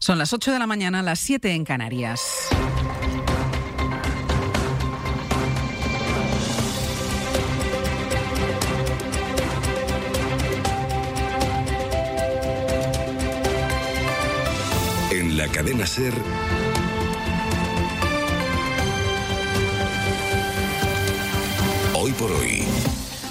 Son las 8 de la mañana, las 7 en Canarias. En la cadena Ser. Hoy por hoy.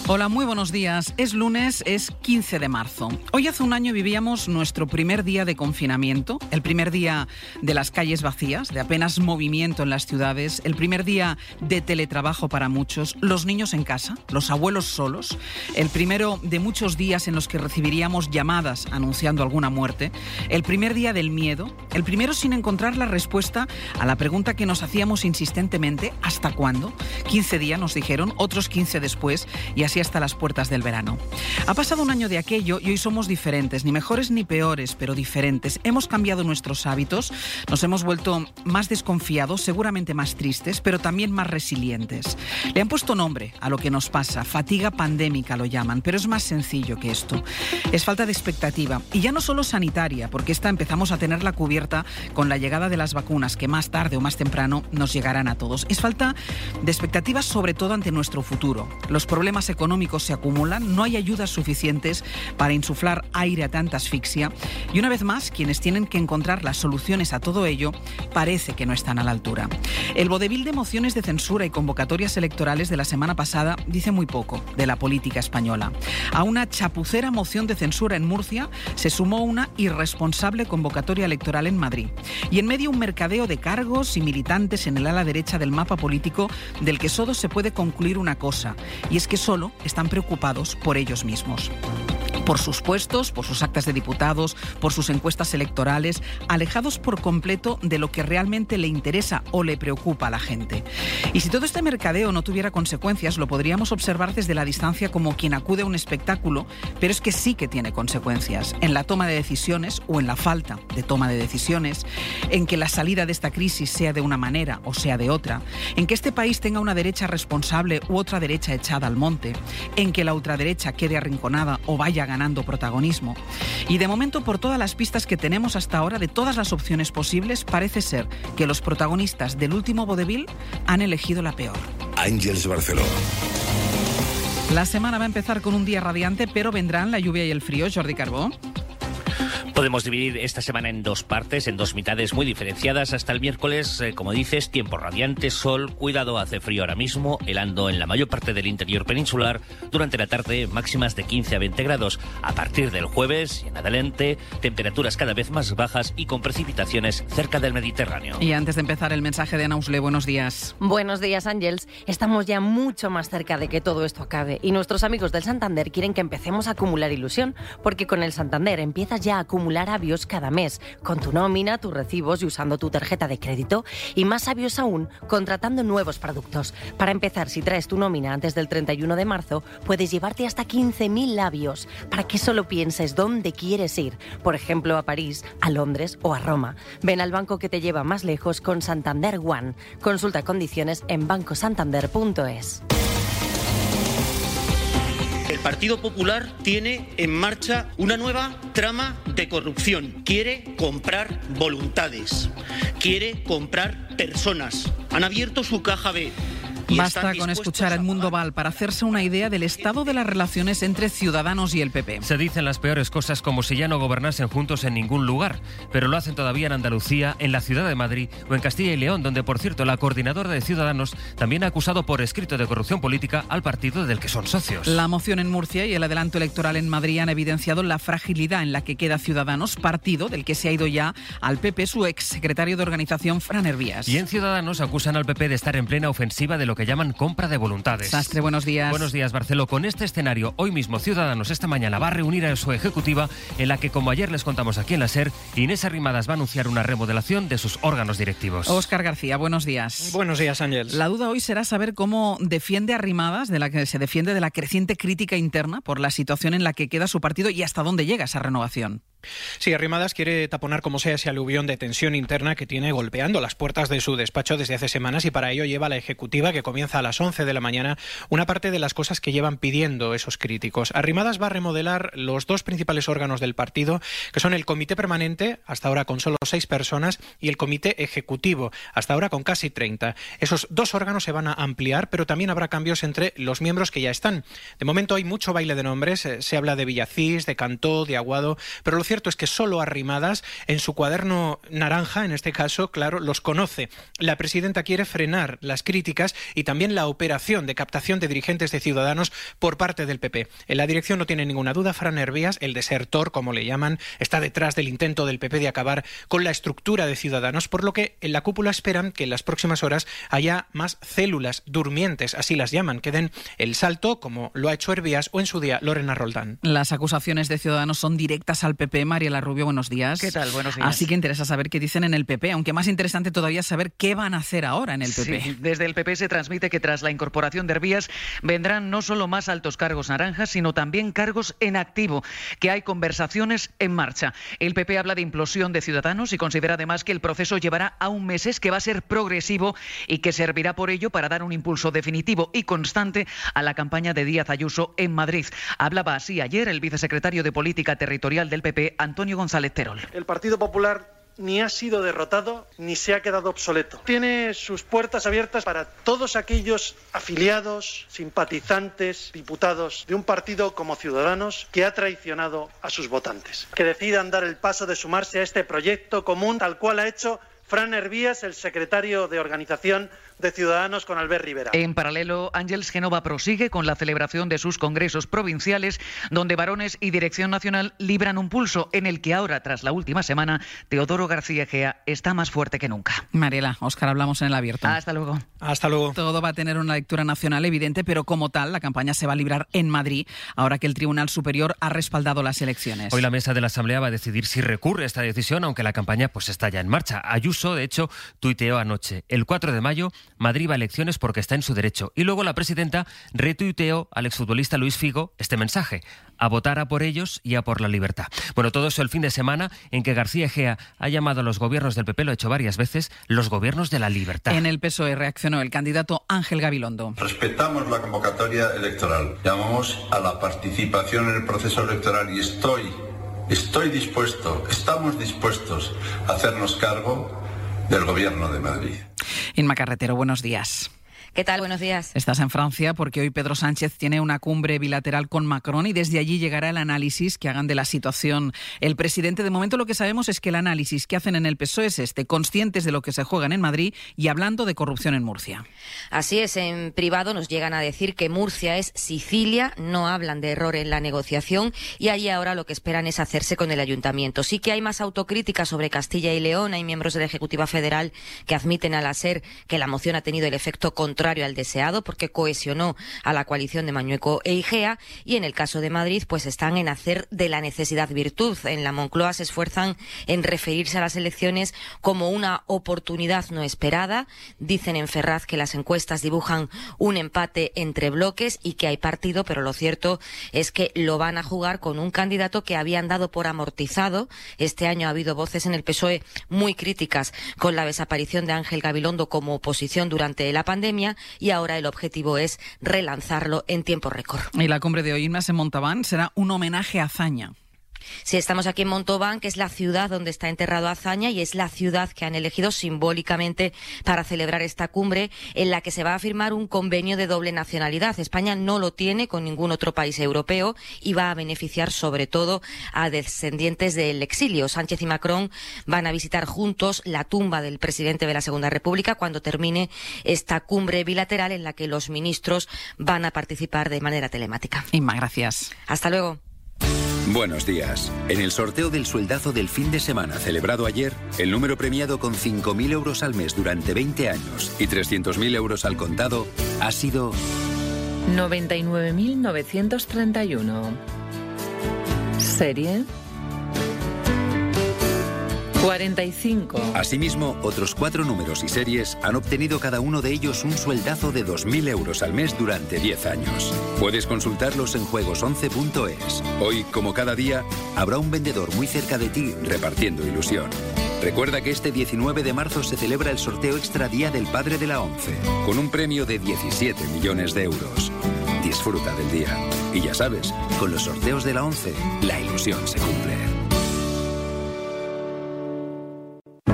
Hola, muy buenos días. Es lunes, es 15 de marzo. Hoy hace un año vivíamos nuestro primer día de confinamiento, el primer día de las calles vacías, de apenas movimiento en las ciudades, el primer día de teletrabajo para muchos, los niños en casa, los abuelos solos, el primero de muchos días en los que recibiríamos llamadas anunciando alguna muerte, el primer día del miedo, el primero sin encontrar la respuesta a la pregunta que nos hacíamos insistentemente, ¿hasta cuándo? 15 días nos dijeron, otros 15 después, y así hasta las puertas del verano. Ha pasado un año de aquello y hoy somos diferentes, ni mejores ni peores, pero diferentes. Hemos cambiado nuestros hábitos, nos hemos vuelto más desconfiados, seguramente más tristes, pero también más resilientes. Le han puesto nombre a lo que nos pasa, fatiga pandémica lo llaman, pero es más sencillo que esto. Es falta de expectativa, y ya no solo sanitaria, porque esta empezamos a tenerla cubierta con la llegada de las vacunas, que más tarde o más temprano nos llegarán a todos. Es falta de expectativas sobre todo ante nuestro futuro. Los problemas económicos se acumulan, no hay ayudas suficientes para insuflar aire a tanta asfixia y una vez más quienes tienen que encontrar las soluciones a todo ello parece que no están a la altura. El vodevil de mociones de censura y convocatorias electorales de la semana pasada dice muy poco de la política española. A una chapucera moción de censura en Murcia se sumó una irresponsable convocatoria electoral en Madrid y en medio un mercadeo de cargos y militantes en el ala derecha del mapa político del que solo se puede concluir una cosa y es que solo están preocupados por ellos mismos por sus puestos, por sus actas de diputados, por sus encuestas electorales, alejados por completo de lo que realmente le interesa o le preocupa a la gente. Y si todo este mercadeo no tuviera consecuencias, lo podríamos observar desde la distancia como quien acude a un espectáculo, pero es que sí que tiene consecuencias en la toma de decisiones o en la falta de toma de decisiones, en que la salida de esta crisis sea de una manera o sea de otra, en que este país tenga una derecha responsable u otra derecha echada al monte, en que la ultraderecha quede arrinconada o vaya ganando ganando protagonismo. Y de momento, por todas las pistas que tenemos hasta ahora, de todas las opciones posibles, parece ser que los protagonistas del último vodevil han elegido la peor. Ángeles Barceló. La semana va a empezar con un día radiante, pero vendrán la lluvia y el frío, Jordi Carbó. Podemos dividir esta semana en dos partes, en dos mitades muy diferenciadas. Hasta el miércoles, eh, como dices, tiempo radiante, sol, cuidado, hace frío ahora mismo, helando en la mayor parte del interior peninsular. Durante la tarde, máximas de 15 a 20 grados. A partir del jueves y en adelante, temperaturas cada vez más bajas y con precipitaciones cerca del Mediterráneo. Y antes de empezar el mensaje de Ana Usle, buenos días. Buenos días, Ángels. Estamos ya mucho más cerca de que todo esto acabe y nuestros amigos del Santander quieren que empecemos a acumular ilusión, porque con el Santander empiezas ya a acumular acumular avios cada mes, con tu nómina, tus recibos y usando tu tarjeta de crédito. Y más sabios aún, contratando nuevos productos. Para empezar, si traes tu nómina antes del 31 de marzo, puedes llevarte hasta 15.000 labios, para que solo pienses dónde quieres ir. Por ejemplo, a París, a Londres o a Roma. Ven al banco que te lleva más lejos con Santander One. Consulta condiciones en bancosantander.es. Partido Popular tiene en marcha una nueva trama de corrupción. Quiere comprar voluntades, quiere comprar personas. Han abierto su caja B Basta con escuchar a Edmundo Val para hacerse una idea del estado de las relaciones entre Ciudadanos y el PP. Se dicen las peores cosas como si ya no gobernasen juntos en ningún lugar, pero lo hacen todavía en Andalucía, en la ciudad de Madrid o en Castilla y León, donde por cierto la coordinadora de Ciudadanos también ha acusado por escrito de corrupción política al partido del que son socios. La moción en Murcia y el adelanto electoral en Madrid han evidenciado la fragilidad en la que queda Ciudadanos, partido del que se ha ido ya al PP su ex secretario de organización, Fran Hervías. Y en Ciudadanos acusan al PP de estar en plena ofensiva de lo que llaman compra de voluntades. Sastre, buenos días. Buenos días, Barceló. Con este escenario, hoy mismo Ciudadanos esta mañana va a reunir a su ejecutiva en la que, como ayer les contamos aquí en la SER, Inés Arrimadas va a anunciar una remodelación de sus órganos directivos. Óscar García, buenos días. Buenos días, Ángel. La duda hoy será saber cómo defiende Arrimadas, de la que se defiende de la creciente crítica interna por la situación en la que queda su partido y hasta dónde llega esa renovación. Sí, Arrimadas quiere taponar como sea ese aluvión de tensión interna que tiene golpeando las puertas de su despacho desde hace semanas y para ello lleva la ejecutiva que comienza a las 11 de la mañana una parte de las cosas que llevan pidiendo esos críticos. Arrimadas va a remodelar los dos principales órganos del partido, que son el comité permanente, hasta ahora con solo seis personas, y el comité ejecutivo, hasta ahora con casi 30. Esos dos órganos se van a ampliar, pero también habrá cambios entre los miembros que ya están. De momento hay mucho baile de nombres, eh, se habla de Villacís, de Cantó, de Aguado, pero lo cierto es que solo Arrimadas, en su cuaderno naranja, en este caso, claro, los conoce. La presidenta quiere frenar las críticas y también la operación de captación de dirigentes de Ciudadanos por parte del PP. En la dirección no tiene ninguna duda, Fran Hervías, el desertor, como le llaman, está detrás del intento del PP de acabar con la estructura de Ciudadanos, por lo que en la cúpula esperan que en las próximas horas haya más células durmientes, así las llaman, que den el salto, como lo ha hecho Hervías o en su día Lorena Roldán. Las acusaciones de Ciudadanos son directas al PP, Mariela Rubio, buenos días. ¿Qué tal? Buenos días. Así que interesa saber qué dicen en el PP, aunque más interesante todavía saber qué van a hacer ahora en el PP. Sí, desde el PP se transmite que tras la incorporación de Hervías vendrán no solo más altos cargos naranjas, sino también cargos en activo, que hay conversaciones en marcha. El PP habla de implosión de Ciudadanos y considera además que el proceso llevará aún meses, que va a ser progresivo y que servirá por ello para dar un impulso definitivo y constante a la campaña de Díaz Ayuso en Madrid. Hablaba así ayer el vicesecretario de Política Territorial del PP, Antonio González Terol. El Partido Popular ni ha sido derrotado ni se ha quedado obsoleto. Tiene sus puertas abiertas para todos aquellos afiliados, simpatizantes, diputados de un partido como Ciudadanos que ha traicionado a sus votantes, que decidan dar el paso de sumarse a este proyecto común tal cual ha hecho Fran Hervías, el secretario de organización de Ciudadanos con Albert Rivera. En paralelo, Ángeles Genova prosigue con la celebración de sus congresos provinciales, donde varones y Dirección Nacional libran un pulso en el que ahora, tras la última semana, Teodoro García Gea está más fuerte que nunca. Mariela, Óscar, hablamos en el abierto. Hasta luego. Hasta luego. Todo va a tener una lectura nacional evidente, pero como tal, la campaña se va a librar en Madrid, ahora que el Tribunal Superior ha respaldado las elecciones. Hoy la mesa de la Asamblea va a decidir si recurre esta decisión, aunque la campaña pues está ya en marcha. Ayuso, de hecho, tuiteó anoche. El 4 de mayo Madrid va a elecciones porque está en su derecho. Y luego la presidenta retuiteó al exfutbolista Luis Figo este mensaje, a votar a por ellos y a por la libertad. Bueno, todo eso el fin de semana en que García Egea ha llamado a los gobiernos del PP, lo ha hecho varias veces, los gobiernos de la libertad. En el PSOE reaccionó el candidato Ángel Gabilondo. Respetamos la convocatoria electoral, llamamos a la participación en el proceso electoral y estoy, estoy dispuesto, estamos dispuestos a hacernos cargo del gobierno de Madrid. Inma Carretero, buenos días. ¿Qué tal? Buenos días. Estás en Francia porque hoy Pedro Sánchez tiene una cumbre bilateral con Macron y desde allí llegará el análisis que hagan de la situación el presidente. De momento lo que sabemos es que el análisis que hacen en el PSOE es este, conscientes de lo que se juegan en Madrid y hablando de corrupción en Murcia. Así es, en privado nos llegan a decir que Murcia es Sicilia, no hablan de error en la negociación y allí ahora lo que esperan es hacerse con el ayuntamiento. Sí que hay más autocrítica sobre Castilla y León, hay miembros de la Ejecutiva Federal que admiten al SER que la moción ha tenido el efecto contrario al deseado porque cohesionó a la coalición de Mañueco e Igea y en el caso de Madrid pues están en hacer de la necesidad virtud. En la Moncloa se esfuerzan en referirse a las elecciones como una oportunidad no esperada. Dicen en Ferraz que las encuestas dibujan un empate entre bloques y que hay partido, pero lo cierto es que lo van a jugar con un candidato que habían dado por amortizado. Este año ha habido voces en el PSOE muy críticas con la desaparición de Ángel Gabilondo como oposición durante la pandemia y ahora el objetivo es relanzarlo en tiempo récord. Y la cumbre de hoy, en Montabán será un homenaje a Azaña. Sí, estamos aquí en Montauban, que es la ciudad donde está enterrado Azaña y es la ciudad que han elegido simbólicamente para celebrar esta cumbre en la que se va a firmar un convenio de doble nacionalidad. España no lo tiene con ningún otro país europeo y va a beneficiar sobre todo a descendientes del exilio. Sánchez y Macron van a visitar juntos la tumba del presidente de la Segunda República cuando termine esta cumbre bilateral en la que los ministros van a participar de manera telemática. Inma, gracias. Hasta luego. Buenos días. En el sorteo del sueldazo del fin de semana celebrado ayer, el número premiado con 5.000 euros al mes durante 20 años y 300.000 euros al contado ha sido 99.931. Serie 45. Asimismo, otros cuatro números y series han obtenido cada uno de ellos un sueldazo de 2.000 euros al mes durante 10 años. Puedes consultarlos en juegos11.es. Hoy, como cada día, habrá un vendedor muy cerca de ti repartiendo ilusión. Recuerda que este 19 de marzo se celebra el sorteo extra Día del Padre de la ONCE, con un premio de 17 millones de euros. Disfruta del día. Y ya sabes, con los sorteos de la ONCE, la ilusión se cumple.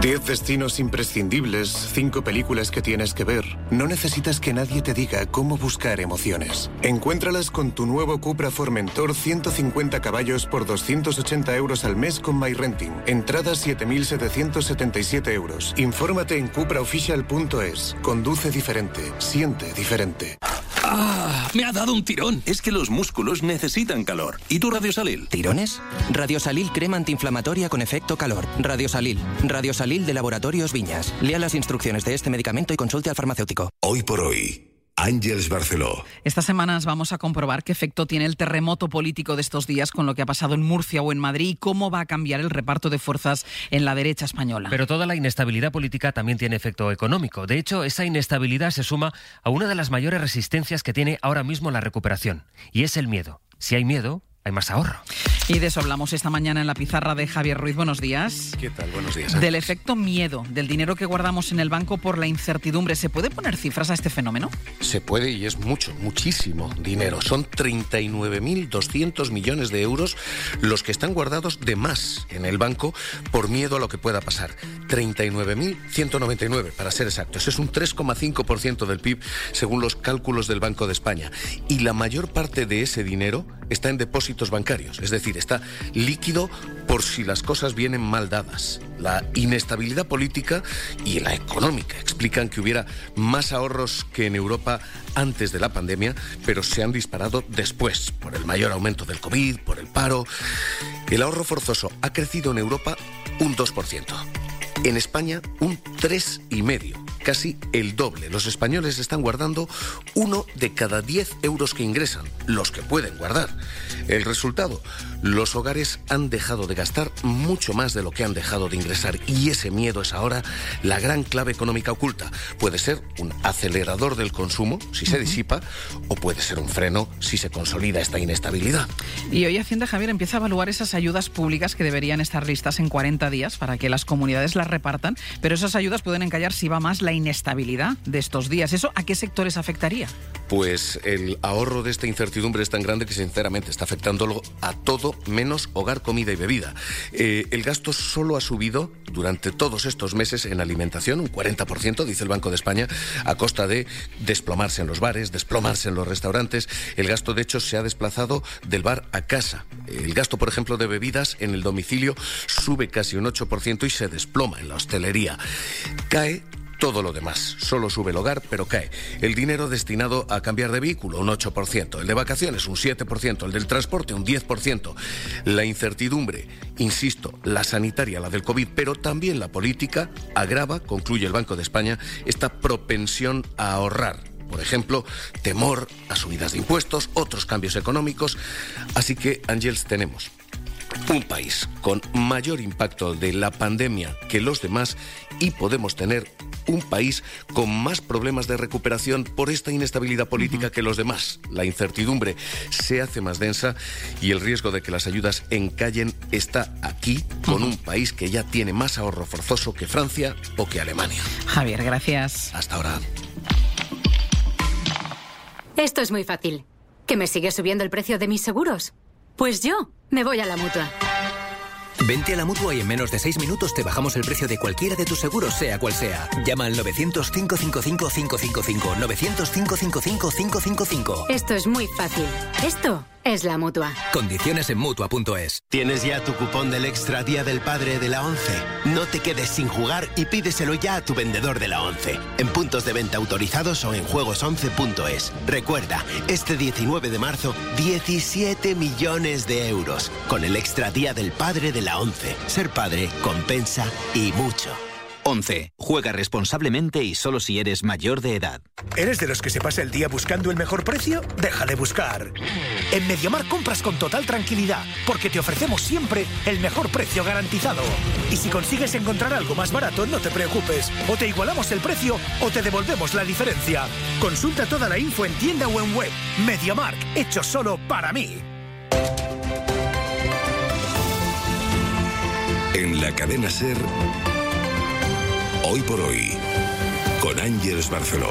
10 destinos imprescindibles, 5 películas que tienes que ver. No necesitas que nadie te diga cómo buscar emociones. Encuéntralas con tu nuevo Cupra Formentor 150 caballos por 280 euros al mes con MyRenting. Entrada 7.777 euros. Infórmate en cupraofficial.es. Conduce diferente. Siente diferente. ¡Ah! Me ha dado un tirón. Es que los músculos necesitan calor. ¿Y tu Radiosalil? ¿Tirones? Radiosalil crema antiinflamatoria con efecto calor. Radiosalil. Radiosalil de Laboratorios Viñas. Lea las instrucciones de este medicamento y consulte al farmacéutico. Hoy por hoy. Ángeles Barceló. Estas semanas vamos a comprobar qué efecto tiene el terremoto político de estos días con lo que ha pasado en Murcia o en Madrid y cómo va a cambiar el reparto de fuerzas en la derecha española. Pero toda la inestabilidad política también tiene efecto económico. De hecho, esa inestabilidad se suma a una de las mayores resistencias que tiene ahora mismo la recuperación, y es el miedo. Si hay miedo, hay más ahorro. Y de eso hablamos esta mañana en la pizarra de Javier Ruiz. Buenos días. ¿Qué tal? Buenos días. Del efecto miedo, del dinero que guardamos en el banco por la incertidumbre. ¿Se puede poner cifras a este fenómeno? Se puede y es mucho, muchísimo dinero. Son 39.200 millones de euros los que están guardados de más en el banco por miedo a lo que pueda pasar. 39.199 para ser exactos. Es un 3,5% del PIB según los cálculos del Banco de España. Y la mayor parte de ese dinero está en depósitos bancarios, es decir, está líquido por si las cosas vienen mal dadas. La inestabilidad política y la económica explican que hubiera más ahorros que en Europa antes de la pandemia, pero se han disparado después por el mayor aumento del COVID, por el paro. El ahorro forzoso ha crecido en Europa un 2%. En España, un 3,5%, casi el doble. Los españoles están guardando uno de cada 10 euros que ingresan, los que pueden guardar. El resultado, los hogares han dejado de gastar mucho más de lo que han dejado de ingresar y ese miedo es ahora la gran clave económica oculta. Puede ser un acelerador del consumo si se disipa o puede ser un freno si se consolida esta inestabilidad. Y hoy Hacienda Javier empieza a evaluar esas ayudas públicas que deberían estar listas en 40 días para que las comunidades las repartan, pero esas ayudas pueden encallar si va más la inestabilidad de estos días. ¿Eso a qué sectores afectaría? Pues el ahorro de esta incertidumbre es tan grande que sinceramente está afectándolo a todo menos hogar, comida y bebida. Eh, el gasto solo ha subido durante todos estos meses en alimentación, un 40%, dice el Banco de España, a costa de desplomarse en los bares, desplomarse en los restaurantes. El gasto, de hecho, se ha desplazado del bar a casa. El gasto, por ejemplo, de bebidas en el domicilio sube casi un 8% y se desploma en la hostelería. Cae todo lo demás. Solo sube el hogar, pero cae. El dinero destinado a cambiar de vehículo, un 8%. El de vacaciones, un 7%. El del transporte, un 10%. La incertidumbre, insisto, la sanitaria, la del COVID, pero también la política, agrava, concluye el Banco de España, esta propensión a ahorrar. Por ejemplo, temor a subidas de impuestos, otros cambios económicos. Así que, Ángels, tenemos un país con mayor impacto de la pandemia que los demás y podemos tener un país con más problemas de recuperación por esta inestabilidad política que los demás. La incertidumbre se hace más densa y el riesgo de que las ayudas encallen está aquí con un país que ya tiene más ahorro forzoso que Francia o que Alemania. Javier, gracias. Hasta ahora. Esto es muy fácil. ¿Que me sigue subiendo el precio de mis seguros? Pues yo me voy a la mutua. Vente a la mutua y en menos de seis minutos te bajamos el precio de cualquiera de tus seguros, sea cual sea. Llama al 900-555-555. 900-555-555. Esto es muy fácil. Esto es la mutua. Condiciones en mutua.es. ¿Tienes ya tu cupón del Extra Día del Padre de la 11? No te quedes sin jugar y pídeselo ya a tu vendedor de la 11. En puntos de venta autorizados o en juegos11.es. Recuerda, este 19 de marzo, 17 millones de euros. Con el Extra Día del Padre de la 11. Ser padre compensa y mucho. 11. Juega responsablemente y solo si eres mayor de edad. ¿Eres de los que se pasa el día buscando el mejor precio? Deja de buscar. En Mediamar compras con total tranquilidad, porque te ofrecemos siempre el mejor precio garantizado. Y si consigues encontrar algo más barato, no te preocupes. O te igualamos el precio o te devolvemos la diferencia. Consulta toda la info en tienda o en web. Mediamar, hecho solo para mí. La cadena Ser, hoy por hoy, con Ángeles Barceló.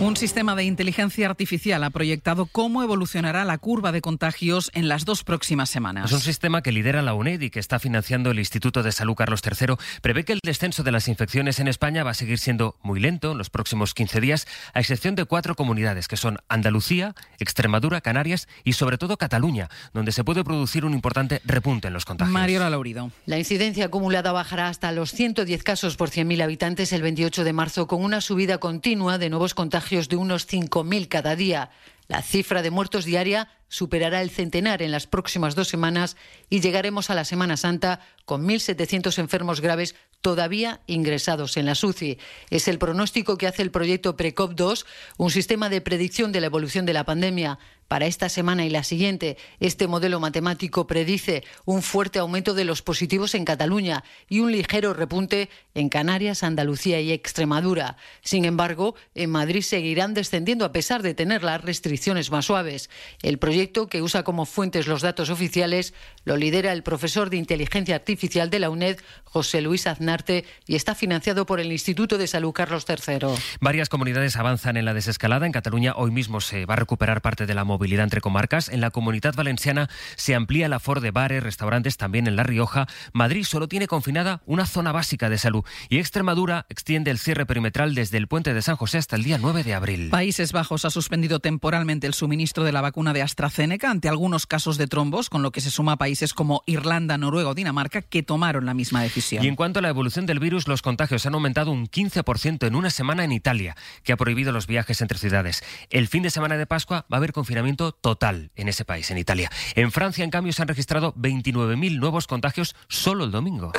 Un sistema de inteligencia artificial ha proyectado cómo evolucionará la curva de contagios en las dos próximas semanas. Es un sistema que lidera la UNED y que está financiando el Instituto de Salud Carlos III. Prevé que el descenso de las infecciones en España va a seguir siendo muy lento en los próximos 15 días, a excepción de cuatro comunidades, que son Andalucía, Extremadura, Canarias y sobre todo Cataluña, donde se puede producir un importante repunte en los contagios. Mariola Laurido. La incidencia acumulada bajará hasta los 110 casos por 100.000 habitantes el 28 de marzo, con una subida continua de nuevos contagios de unos 5.000 cada día. La cifra de muertos diaria superará el centenar en las próximas dos semanas y llegaremos a la Semana Santa con 1.700 enfermos graves todavía ingresados en la SUCI. Es el pronóstico que hace el proyecto PRECOP2, un sistema de predicción de la evolución de la pandemia. Para esta semana y la siguiente, este modelo matemático predice un fuerte aumento de los positivos en Cataluña y un ligero repunte en Canarias, Andalucía y Extremadura. Sin embargo, en Madrid seguirán descendiendo a pesar de tener las restricciones más suaves. El proyecto, que usa como fuentes los datos oficiales, lo lidera el profesor de inteligencia artificial de la UNED, José Luis Aznarte, y está financiado por el Instituto de Salud Carlos III. Varias comunidades avanzan en la desescalada. En Cataluña hoy mismo se va a recuperar parte de la movilidad entre comarcas. En la comunidad valenciana se amplía el aforo de bares, restaurantes, también en La Rioja. Madrid solo tiene confinada una zona básica de salud y Extremadura extiende el cierre perimetral desde el puente de San José hasta el día 9 de abril. Países Bajos ha suspendido temporalmente el suministro de la vacuna de AstraZeneca ante algunos casos de trombos, con lo que se suma a países como Irlanda, Noruega o Dinamarca que tomaron la misma decisión. Y en cuanto a la evolución del virus, los contagios han aumentado un 15% en una semana en Italia, que ha prohibido los viajes entre ciudades. El fin de semana de Pascua va a haber confinamiento total en ese país, en Italia. En Francia, en cambio, se han registrado 29.000 nuevos contagios solo el domingo.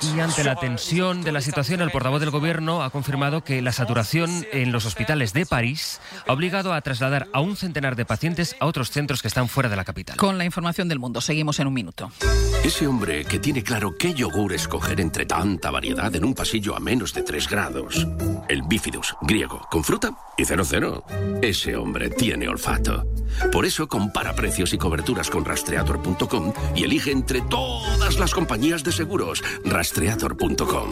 Y ante la tensión de la situación, el portavoz del gobierno ha confirmado que la saturación en los hospitales de París ha obligado a trasladar a un centenar de pacientes a otros centros que están fuera de la capital. Con la información del mundo, seguimos en un minuto. Ese hombre que tiene claro qué yogur escoger entre tanta variedad en un pasillo a menos de 3 grados. El bifidus, griego, con fruta y 00. Ese hombre tiene olfato. Por eso compara precios y coberturas con rastreator.com y elige entre todas las compañías de seguros. Rastreator.com.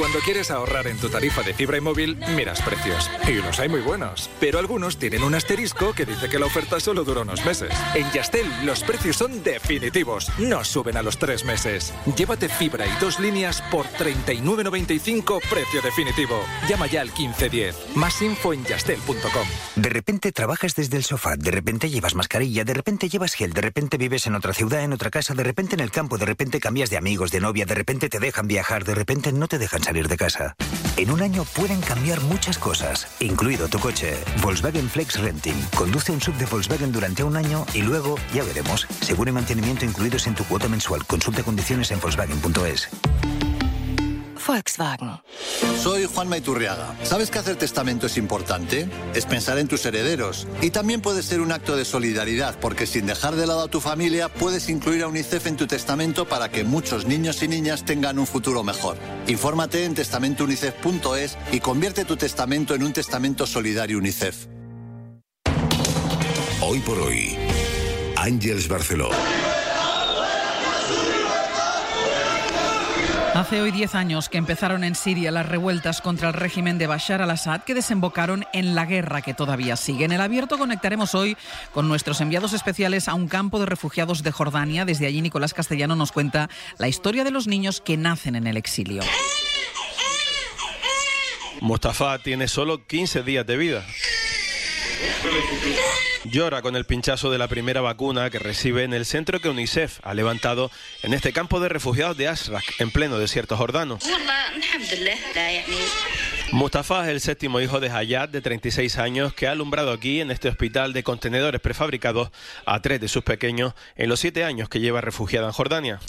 Cuando quieres ahorrar en tu tarifa de fibra y móvil, miras precios. Y los hay muy buenos. Pero algunos tienen un asterisco que dice que la oferta solo dura unos meses. En Yastel, los precios son definitivos. No suben a los tres meses. Llévate fibra y dos líneas por 39.95 precio definitivo. Llama ya al 1510. Más info en yastel.com. De repente trabajas desde el sofá, de repente llevas mascarilla, de repente llevas gel, de repente vives en otra ciudad, en otra casa, de repente en el campo, de repente cambias de amigos, de novia, de repente te dejan viajar, de repente no te dejan salir de casa. En un año pueden cambiar muchas cosas, incluido tu coche. Volkswagen Flex Renting. Conduce un sub de Volkswagen durante un año y luego, ya veremos, seguro y mantenimiento incluidos en tu cuota mensual. Consulta condiciones en Volkswagen.es. Volkswagen. Soy Juan Maiturriaga. ¿Sabes que hacer testamento es importante? Es pensar en tus herederos. Y también puede ser un acto de solidaridad, porque sin dejar de lado a tu familia, puedes incluir a UNICEF en tu testamento para que muchos niños y niñas tengan un futuro mejor. Infórmate en testamentounicef.es y convierte tu testamento en un testamento solidario UNICEF. Hoy por hoy, Ángeles Barceló. Hace hoy 10 años que empezaron en Siria las revueltas contra el régimen de Bashar al-Assad que desembocaron en la guerra que todavía sigue. En el abierto conectaremos hoy con nuestros enviados especiales a un campo de refugiados de Jordania. Desde allí Nicolás Castellano nos cuenta la historia de los niños que nacen en el exilio. Mustafa tiene solo 15 días de vida. Llora con el pinchazo de la primera vacuna que recibe en el centro que UNICEF ha levantado en este campo de refugiados de Ashraq, en pleno desierto jordano. Mustafa es el séptimo hijo de Hayat, de 36 años, que ha alumbrado aquí, en este hospital de contenedores prefabricados, a tres de sus pequeños en los siete años que lleva refugiada en Jordania.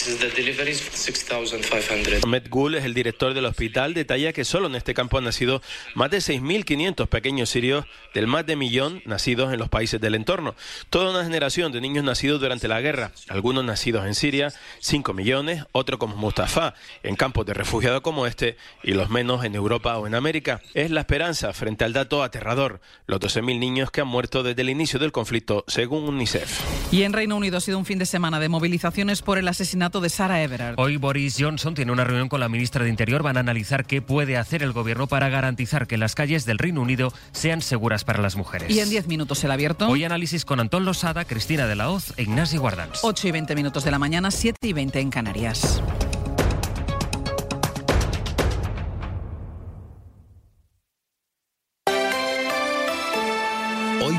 Ahmed Gul es el director del hospital, detalla que solo en este campo han nacido más de 6.500 pequeños sirios del más de millón nacidos en los países del entorno. Toda una generación de niños nacidos durante la guerra, algunos nacidos en Siria, 5 millones, otros como Mustafa, en campos de refugiados como este, y los menos en Europa o en América. Es la esperanza frente al dato aterrador, los 12.000 niños que han muerto desde el inicio del conflicto, según UNICEF. Y en Reino Unido ha sido un fin de semana de movilizaciones por el asesinato de Sarah Everard. Hoy Boris Johnson tiene una reunión con la ministra de Interior. Van a analizar qué puede hacer el gobierno para garantizar que las calles del Reino Unido sean seguras para las mujeres. Y en 10 minutos el abierto. Hoy análisis con Antón Losada, Cristina de la Hoz e Ignacio Guardans. 8 y 20 minutos de la mañana, 7 y 20 en Canarias.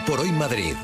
Por hoy Madrid.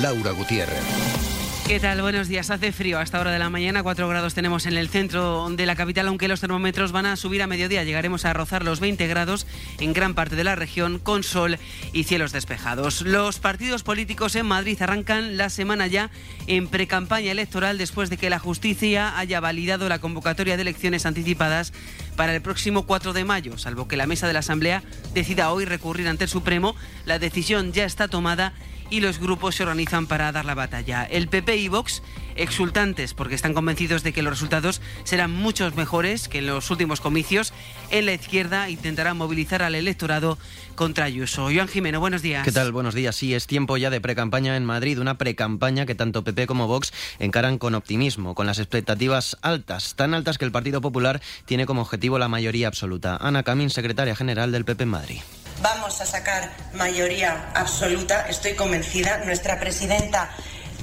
Laura Gutiérrez. ¿Qué tal? Buenos días. Hace frío a esta hora de la mañana. 4 grados tenemos en el centro de la capital, aunque los termómetros van a subir a mediodía. Llegaremos a rozar los 20 grados en gran parte de la región con sol y cielos despejados. Los partidos políticos en Madrid arrancan la semana ya en precampaña electoral después de que la justicia haya validado la convocatoria de elecciones anticipadas para el próximo 4 de mayo. Salvo que la mesa de la Asamblea decida hoy recurrir ante el Supremo, la decisión ya está tomada y los grupos se organizan para dar la batalla. El PP y Vox exultantes porque están convencidos de que los resultados serán muchos mejores que en los últimos comicios. En la izquierda intentarán movilizar al electorado contra Ayuso. Joan Jimeno, buenos días. ¿Qué tal? Buenos días. Sí, es tiempo ya de precampaña en Madrid, una precampaña que tanto PP como Vox encaran con optimismo, con las expectativas altas, tan altas que el Partido Popular tiene como objetivo la mayoría absoluta. Ana Camín, secretaria general del PP en Madrid. Vamos a sacar mayoría absoluta, estoy convencida. Nuestra presidenta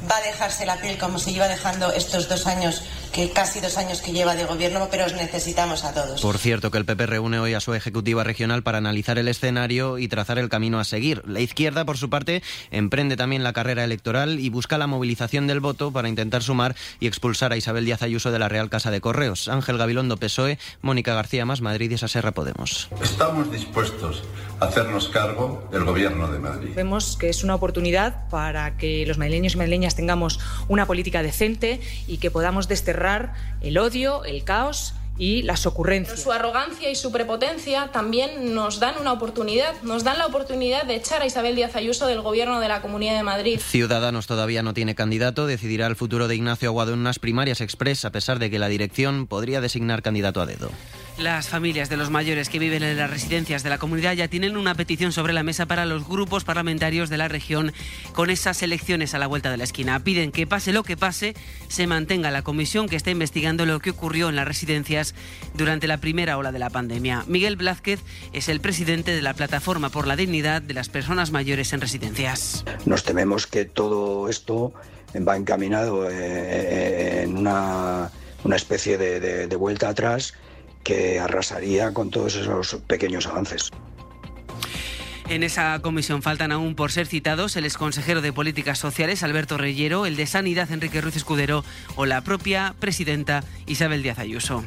va a dejarse la piel como se lleva dejando estos dos años, que casi dos años que lleva de gobierno, pero os necesitamos a todos. Por cierto, que el PP reúne hoy a su ejecutiva regional para analizar el escenario y trazar el camino a seguir. La izquierda, por su parte, emprende también la carrera electoral y busca la movilización del voto para intentar sumar y expulsar a Isabel Díaz Ayuso de la Real Casa de Correos. Ángel Gabilondo, PSOE, Mónica García Más, Madrid y esa Serra Podemos. Estamos dispuestos hacernos cargo del gobierno de Madrid. Vemos que es una oportunidad para que los madrileños y madrileñas tengamos una política decente y que podamos desterrar el odio, el caos y las ocurrencias. Su arrogancia y su prepotencia también nos dan una oportunidad, nos dan la oportunidad de echar a Isabel Díaz Ayuso del gobierno de la Comunidad de Madrid. Ciudadanos todavía no tiene candidato, decidirá el futuro de Ignacio Aguado en unas primarias express, a pesar de que la dirección podría designar candidato a dedo. Las familias de los mayores que viven en las residencias de la comunidad ya tienen una petición sobre la mesa para los grupos parlamentarios de la región con esas elecciones a la vuelta de la esquina. Piden que pase lo que pase, se mantenga la comisión que está investigando lo que ocurrió en las residencias durante la primera ola de la pandemia. Miguel Blázquez es el presidente de la Plataforma por la Dignidad de las Personas Mayores en Residencias. Nos tememos que todo esto va encaminado eh, en una, especie de vuelta atrás que arrasaría con todos esos pequeños avances. En esa comisión faltan aún por ser citados el exconsejero de Políticas Sociales, Alberto Reyero, el de Sanidad, Enrique Ruiz Escudero, o la propia presidenta Isabel Díaz Ayuso.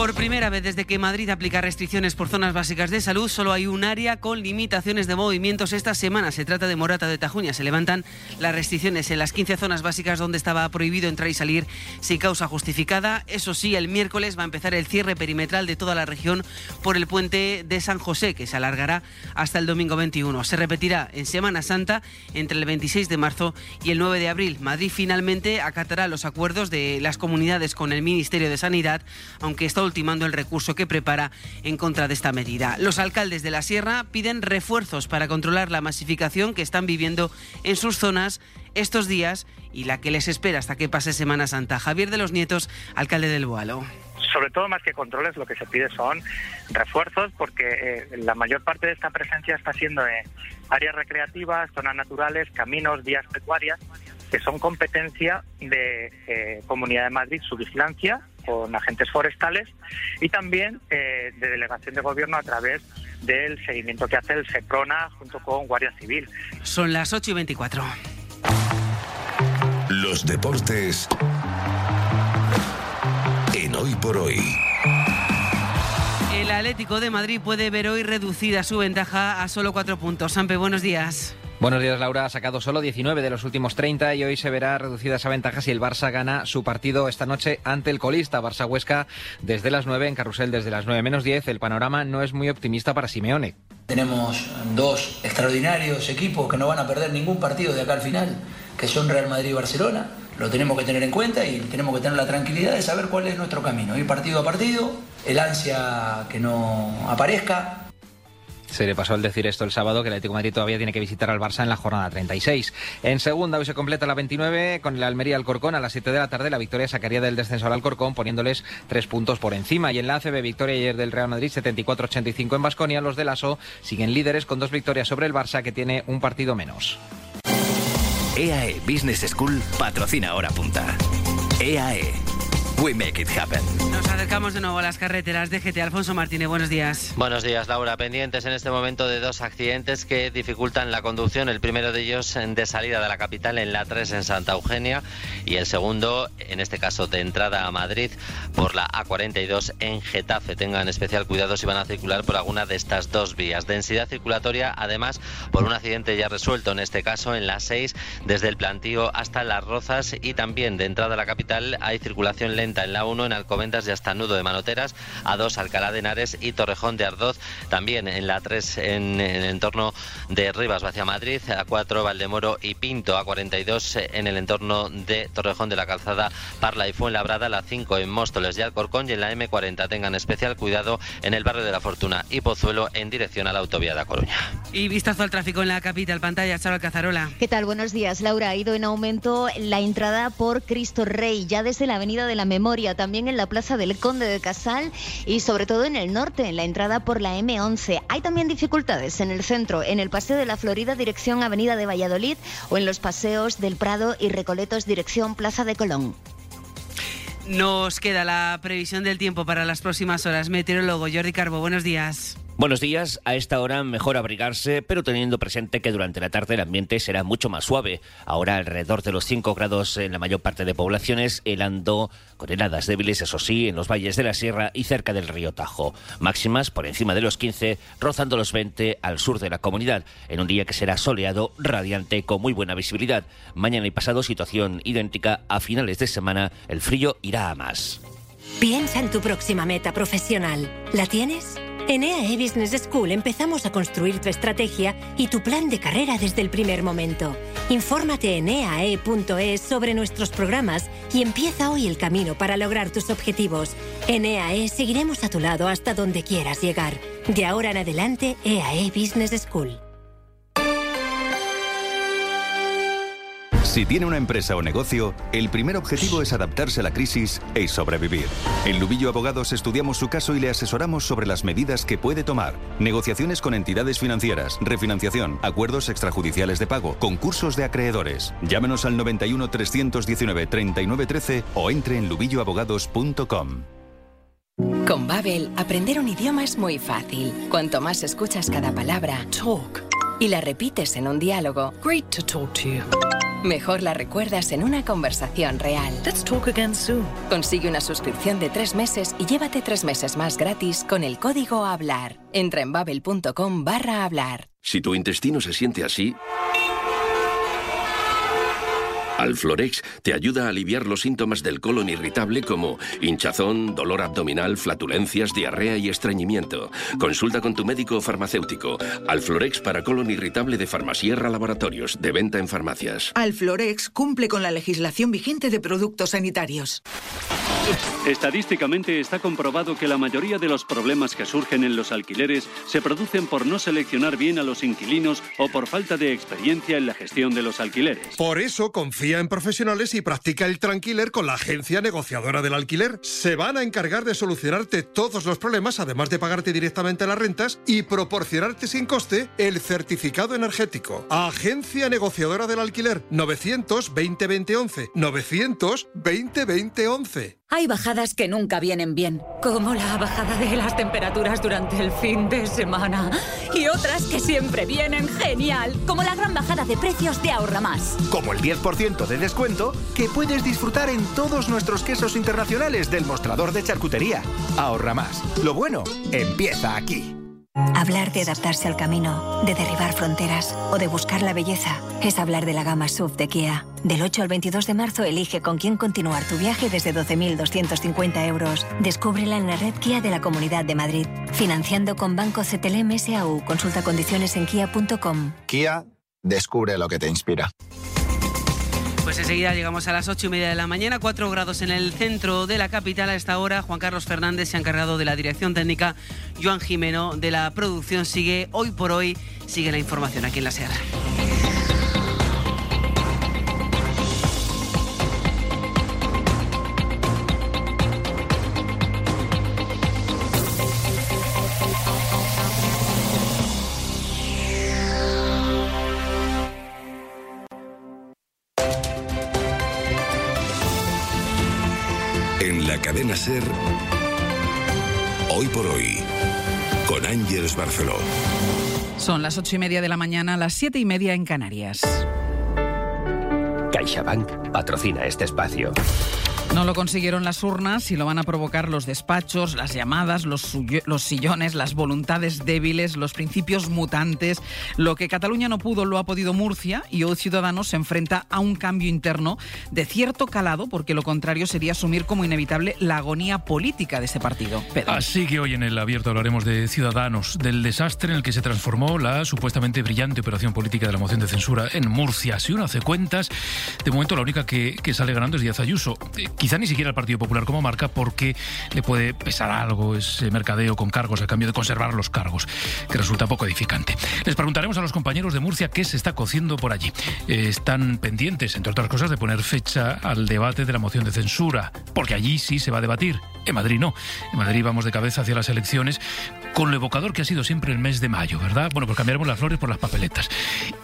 Por primera vez desde que Madrid aplica restricciones por zonas básicas de salud, solo hay un área con limitaciones de movimientos esta semana. Se trata de Morata de Tajuña. Se levantan las restricciones en las 15 zonas básicas donde estaba prohibido entrar y salir sin causa justificada. Eso sí, el miércoles va a empezar el cierre perimetral de toda la región por el puente de San José, que se alargará hasta el domingo 21. Se repetirá en Semana Santa entre el 26 de marzo y el 9 de abril. Madrid finalmente acatará los acuerdos de las comunidades con el Ministerio de Sanidad, aunque está ultimando el recurso que prepara en contra de esta medida. Los alcaldes de la Sierra piden refuerzos para controlar la masificación que están viviendo en sus zonas estos días y la que les espera hasta que pase Semana Santa. Javier de los Nietos, alcalde del Boalo sobre todo más que controles, lo que se pide son refuerzos, porque eh, la mayor parte de esta presencia está siendo en áreas recreativas, zonas naturales, caminos, vías pecuarias, que son competencia de eh, Comunidad de Madrid, su vigilancia con agentes forestales y también eh, de delegación de gobierno a través del seguimiento que hace el SEPRONA junto con Guardia Civil. Son las 8 y 24. Los deportes Hoy por Hoy. El Atlético de Madrid puede ver hoy reducida su ventaja a solo cuatro puntos. Sampe, buenos días. Buenos días, Laura. Ha sacado solo 19 de los últimos 30 y hoy se verá reducida esa ventaja si el Barça gana su partido esta noche ante el colista Barça Huesca desde las 9 en Carrusel desde las 9 menos 10. El panorama no es muy optimista para Simeone. Tenemos dos extraordinarios equipos que no van a perder ningún partido de acá al final, que son Real Madrid y Barcelona. Lo tenemos que tener en cuenta y tenemos que tener la tranquilidad de saber cuál es nuestro camino. Ir partido a partido, el ansia que no aparezca, se le pasó al decir esto el sábado que el Atlético Madrid todavía tiene que visitar al Barça en la jornada 36. En segunda hoy se completa la 29 con el Almería Alcorcón a las 7 de la tarde. La victoria sacaría del descenso al Alcorcón poniéndoles tres puntos por encima. Y en la ACB victoria ayer del Real Madrid 74-85 en Basconia. Los de Lasso siguen líderes con dos victorias sobre el Barça que tiene un partido menos. EAE Business School patrocina hora punta. EAE We make it happen. Nos acercamos de nuevo a las carreteras de GT. Alfonso Martínez, buenos días. Buenos días, Laura. Pendientes en este momento de dos accidentes que dificultan la conducción. El primero de ellos de salida de la capital en la 3 en Santa Eugenia y el segundo, en este caso de entrada a Madrid por la A42 en Getafe. Tengan especial cuidado si van a circular por alguna de estas dos vías. Densidad circulatoria, además, por un accidente ya resuelto, en este caso en la 6, desde el plantío hasta Las Rozas y también de entrada a la capital hay circulación lenta en la 1 en Alcobendas y hasta Nudo de Manoteras, A2 Alcalá de Henares y Torrejón de Ardoz, también en la 3 en, el entorno de Rivas hacia Madrid, A4 Valdemoro y Pinto, A42 en el entorno de Torrejón de la Calzada, Parla y Fuenlabrada, la 5 en Móstoles y Alcorcón y en la M40 tengan especial cuidado en el barrio de la Fortuna y Pozuelo en dirección a la autovía de A Coruña. Y vistazo al tráfico en la capital, pantalla, Charo Cazarola. ¿Qué tal? Buenos días, Laura. Ha ido en aumento la entrada por Cristo Rey, ya desde la Avenida de la Memoria también en la Plaza del Conde de Casal y sobre todo en el norte, en la entrada por la M11. Hay también dificultades en el centro, en el Paseo de la Florida, dirección Avenida de Valladolid, o en los paseos del Prado y Recoletos, dirección Plaza de Colón. Nos queda la previsión del tiempo para las próximas horas. Meteorólogo Jordi Carbo, buenos días. Buenos días. A esta hora mejor abrigarse, pero teniendo presente que durante la tarde el ambiente será mucho más suave. Ahora alrededor de los 5 grados en la mayor parte de poblaciones, helando con heladas débiles, eso sí, en los valles de la sierra y cerca del río Tajo. Máximas por encima de los 15, rozando los 20 al sur de la comunidad, en un día que será soleado, radiante, con muy buena visibilidad. Mañana y pasado situación idéntica. A finales de semana el frío irá a más. Piensa en tu próxima meta profesional. ¿La tienes? En EAE Business School empezamos a construir tu estrategia y tu plan de carrera desde el primer momento. Infórmate en eae.es sobre nuestros programas y empieza hoy el camino para lograr tus objetivos. En EAE seguiremos a tu lado hasta donde quieras llegar. De ahora en adelante, EAE Business School. Si tiene una empresa o negocio, el primer objetivo es adaptarse a la crisis y sobrevivir. En Lubillo Abogados estudiamos su caso y le asesoramos sobre las medidas que puede tomar. Negociaciones con entidades financieras, refinanciación, acuerdos extrajudiciales de pago, concursos de acreedores. Llámenos al 91 319 3913 o entre en lubilloabogados.com. Con Babel, aprender un idioma es muy fácil. Cuanto más escuchas cada palabra, talk, y la repites en un diálogo, great to talk to you Mejor la recuerdas en una conversación real. Let's talk again soon. Consigue una suscripción de tres meses y llévate tres meses más gratis con el código HABLAR. Entra en babel.com barra hablar. Si tu intestino se siente así... Alflorex te ayuda a aliviar los síntomas del colon irritable como hinchazón, dolor abdominal, flatulencias, diarrea y estreñimiento. Consulta con tu médico o farmacéutico. Alflorex para colon irritable de Farmasierra Laboratorios, de venta en farmacias. Alflorex cumple con la legislación vigente de productos sanitarios. Estadísticamente está comprobado que la mayoría de los problemas que surgen en los alquileres se producen por no seleccionar bien a los inquilinos o por falta de experiencia en la gestión de los alquileres. Por eso en profesionales y practica el tranquiler con la agencia negociadora del alquiler. Se van a encargar de solucionarte todos los problemas, además de pagarte directamente las rentas y proporcionarte sin coste el certificado energético. Agencia negociadora del alquiler 920 2011 920 2011 Hay bajadas que nunca vienen bien, como la bajada de las temperaturas durante el fin de semana. Y otras que siempre vienen genial, como la gran bajada de precios de Ahorra Más. Como el 10% de descuento que puedes disfrutar en todos nuestros quesos internacionales del mostrador de charcutería. Ahorra Más. Lo bueno empieza aquí. Hablar de adaptarse al camino, de derribar fronteras o de buscar la belleza es hablar de la gama SUV de Kia. Del 8 al 22 de marzo elige con quién continuar tu viaje desde 12.250 euros. Descúbrela en la red Kia de la Comunidad de Madrid. Financiando con Banco CTLM SAU. Consulta condiciones en kia.com. Kia, descubre lo que te inspira. Pues enseguida llegamos a las ocho y media de la mañana, 4 grados en el centro de la capital a esta hora. Juan Carlos Fernández se ha encargado de la dirección técnica, Joan Jimeno de la producción sigue hoy por hoy, sigue la información aquí en la Sierra. Ser, hoy por hoy, con Ángeles Barceló. Son las ocho y media de la mañana, las siete y media en Canarias. CaixaBank patrocina este espacio. No lo consiguieron las urnas y lo van a provocar los despachos, las llamadas, los, los sillones, las voluntades débiles, los principios mutantes. Lo que Cataluña no pudo lo ha podido Murcia y hoy Ciudadanos se enfrenta a un cambio interno de cierto calado porque lo contrario sería asumir como inevitable la agonía política de ese partido. Pedro. Así que hoy en el abierto hablaremos de Ciudadanos, del desastre en el que se transformó la supuestamente brillante operación política de la moción de censura en Murcia. Si uno hace cuentas, de momento la única que, que sale ganando es Díaz Ayuso. Eh, Quizá ni siquiera el Partido Popular como marca porque le puede pesar algo ese mercadeo con cargos a cambio de conservar los cargos, que resulta poco edificante. Les preguntaremos a los compañeros de Murcia qué se está cociendo por allí. Eh, están pendientes, entre otras cosas, de poner fecha al debate de la moción de censura, porque allí sí se va a debatir. En Madrid no. En Madrid vamos de cabeza hacia las elecciones con lo evocador que ha sido siempre el mes de mayo, ¿verdad? Bueno, pues cambiaremos las flores por las papeletas.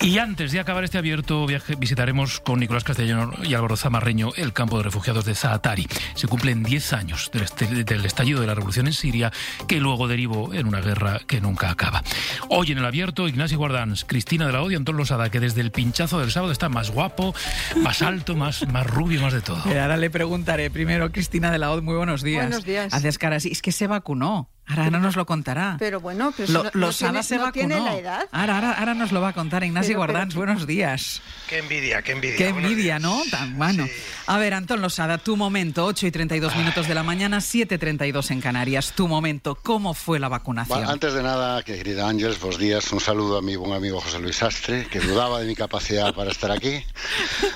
Y antes de acabar este abierto viaje, visitaremos con Nicolás Castellano y Álvaro Zamarreño el campo de refugiados de Zaatari. Se cumplen 10 años del, este- del estallido de la revolución en Siria, que luego derivó en una guerra que nunca acaba. Hoy en el abierto, Ignacio Guardans, Cristina de la Odia, Antón Losada, que desde el pinchazo del sábado está más guapo, más alto, más, más rubio, más de todo. Eh, ahora le preguntaré primero, Cristina de la Hoz, muy buenos días. Buenos días. Haces cara así, es que se vacunó. Ahora no nos lo contará. Pero bueno, pero Lo- no- no Losada tiene- se no vacunó. tiene la edad. Ahora, ahora, ahora nos lo va a contar Ignacio Pero- pero- Guardans. Buenos días. Qué envidia, qué envidia. Qué envidia, ¿no? Tan bueno. A ver, Antón Losada, tu momento, 8 y 32 minutos de la mañana, 7.32 en Canarias. Tu momento, ¿cómo fue la vacunación? Bueno, antes de nada, querida Ángeles, buenos días. Un saludo a mi buen amigo José Luis Astre, que dudaba de mi capacidad para estar aquí.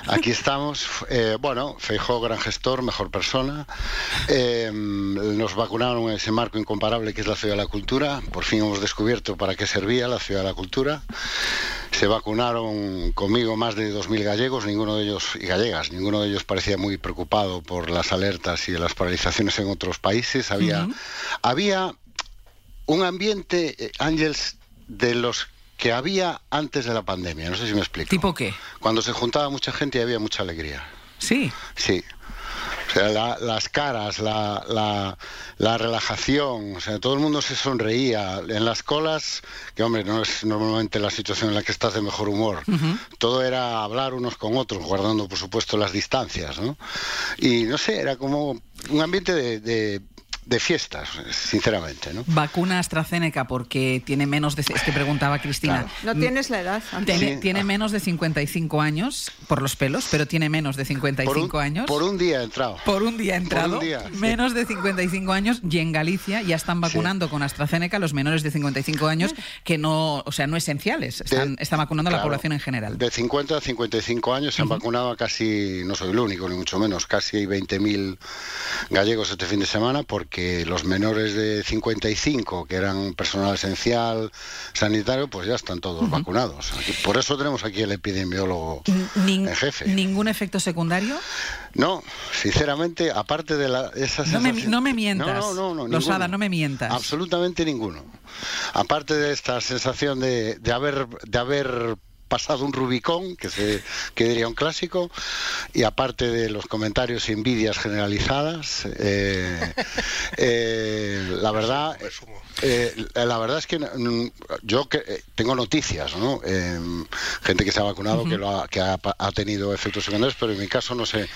Aquí estamos. Eh, bueno, Feijó, gran gestor, mejor persona. Eh, nos vacunaron en ese marco incomparable que es la Ciudad de la Cultura. Por fin hemos descubierto para qué servía la Ciudad de la Cultura. Se vacunaron conmigo más de 2.000 gallegos, ninguno de ellos, y gallegas, ninguno de ellos parecía muy preocupado por las alertas y las paralizaciones en otros países. Había, había un ambiente, eh, Ángels, de los que había antes de la pandemia. No sé si me explico. ¿Tipo qué? Cuando se juntaba mucha gente y había mucha alegría. Sí. Sí. O sea, la- las caras, la, la, la relajación, o sea, todo el mundo se sonreía. En las colas, que hombre, no es normalmente la situación en la que estás de mejor humor. Todo era hablar unos con otros, guardando, por supuesto, las distancias, ¿no? Y no sé, era como un ambiente de, de, de fiestas, sinceramente, ¿no? Vacuna AstraZeneca porque tiene menos de... Es que preguntaba Cristina. No tienes la edad. Tiene, Sí. tiene menos de 55 años por los pelos, pero tiene menos de 55 años. Por un día entrado. Por un día entrado, Por un día, sí. menos de 55 años y en Galicia ya están vacunando con AstraZeneca los menores de 55 años que no, o sea, no esenciales, están, están vacunando a la población en general. De 50 a 55 años se han vacunado a casi, no soy el único, ni mucho menos, casi hay 20.000 gallegos este fin de semana porque los menores de 55, que eran personal esencial, sanitario, pues ya están todos vacunados. Aquí- por eso tenemos aquí el epidemiólogo Nin- en jefe. ¿Ningún efecto secundario? No, sinceramente, aparte de la, esa No me, sensación- no me mientas. No, no, no, Losada, ninguno. no me mientas. Absolutamente ninguno. Aparte de esta sensación de, de haber de haber pasado un Rubicón, que, se, que diría un clásico, y aparte de los comentarios y envidias generalizadas, eh, eh, la verdad... Eh, la verdad es que mm, yo que, eh, tengo noticias, ¿no? Eh, gente que se ha vacunado, que, lo ha, que ha, ha tenido efectos secundarios, pero en mi caso no sé.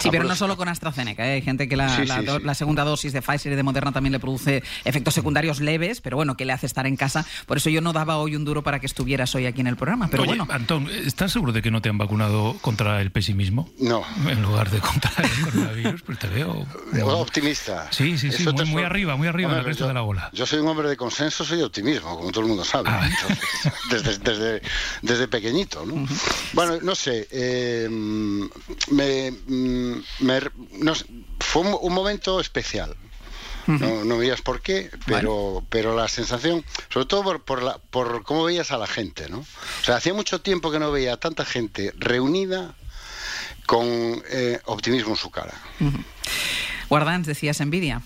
Sí, pero no solo con AstraZeneca. ¿eh? Hay gente que la, Sí, la sí, do- sí. la segunda dosis de Pfizer y de Moderna también le produce efectos secundarios leves, pero bueno, que le hace estar en casa. Por eso yo no daba hoy un duro para que estuvieras hoy aquí en el programa. Pero Oye, bueno, Antón, ¿estás seguro de que no te han vacunado contra el pesimismo? No. En lugar de contra el coronavirus, pues te veo... como- Optimista. Sí, sí, sí, muy, muy arriba, muy arriba en el Hombre, resto yo- de la ola. Yo soy un hombre de consenso y de optimismo, como todo el mundo sabe. Ah. Entonces, desde, desde, desde pequeñito, ¿no? Bueno, no sé. eh, me, me- no sé, fue un, un momento especial. No, no veías por qué, pero, pero la sensación, sobre todo por, por, la, por cómo veías a la gente, ¿no? O sea, hacía mucho tiempo que no veía a tanta gente reunida con eh, optimismo en su cara. Guardans, decías envidia.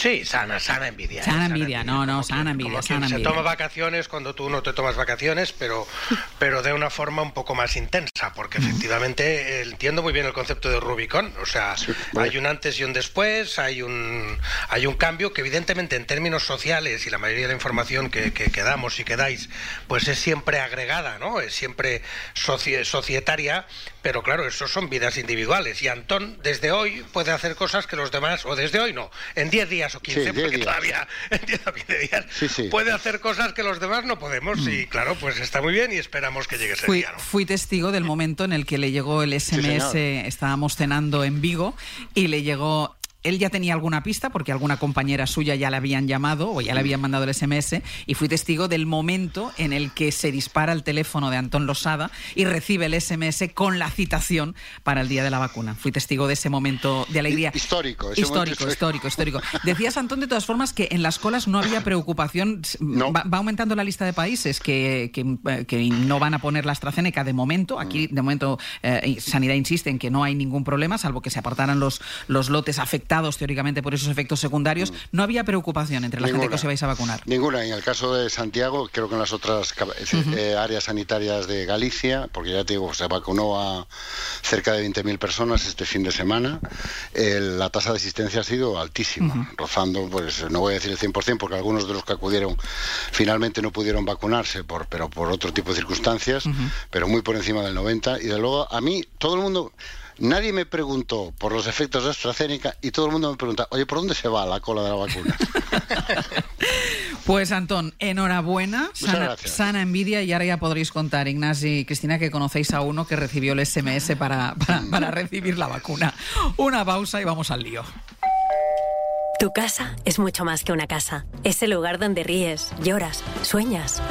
Sí, sana, sana envidia. ¿eh? Sana envidia, no, no, sana envidia, Como quien sana se envidia. toma vacaciones cuando tú no te tomas vacaciones, pero, pero de una forma un poco más intensa, porque efectivamente eh, entiendo muy bien el concepto de Rubicon. O sea, hay un antes y un después, hay un, hay un cambio que evidentemente en términos sociales y la mayoría de la información que, que, que damos y que dais, pues es siempre agregada, ¿no? Es siempre socie- societaria, pero claro, eso son vidas individuales. Y Antón, desde hoy, puede hacer cosas que los demás, o desde hoy no, en 10 días o 15, Sí, 10 porque días. todavía en 10 o 15 días Sí, sí. puede hacer cosas que los demás no podemos. Y claro, pues está muy bien y esperamos que llegue ese Fui, día. ¿no? fui testigo del momento en el que le llegó el SMS, estábamos cenando en Vigo y le llegó... Él ya tenía alguna pista porque alguna compañera suya ya le habían llamado o ya le habían mandado el SMS y fui testigo del momento en el que se dispara el teléfono de Antón Losada y recibe el SMS con la citación para el día de la vacuna. Fui testigo de ese momento de alegría. Histórico, Histórico, histórico, histórico. Decías, Antón, de todas formas, que en las colas no había preocupación. Va, va aumentando la lista de países que, que, eh, que no van a poner la AstraZeneca de momento. Aquí, Mm. de momento, eh, Sanidad insiste en que no hay ningún problema, salvo que se apartaran los, los lotes afectados teóricamente por esos efectos secundarios. No había preocupación entre la gente que Mm. Os ibais a vacunar. Ninguna. En el caso de Santiago, creo que en las otras eh, áreas sanitarias de Galicia, porque ya te digo, se vacunó a cerca de 20.000 personas este fin de semana, eh, la tasa de asistencia ha sido altísima, rozando, pues no voy a decir el 100%, porque algunos de los que acudieron finalmente no pudieron vacunarse, por, pero por otro tipo de circunstancias, pero muy por encima del 90%. Y de luego, a mí, todo el mundo... Nadie me preguntó por los efectos de AstraZeneca y todo el mundo me pregunta, oye, ¿por dónde se va la cola de la vacuna? Pues Antón, enhorabuena, sana, sana envidia y ahora ya podréis contar, Ignasi y Cristina, que conocéis a uno que recibió el SMS para, para, para recibir la vacuna. Una pausa y vamos al lío. Tu casa es mucho más que una casa. Es el lugar donde ríes, lloras, sueñas.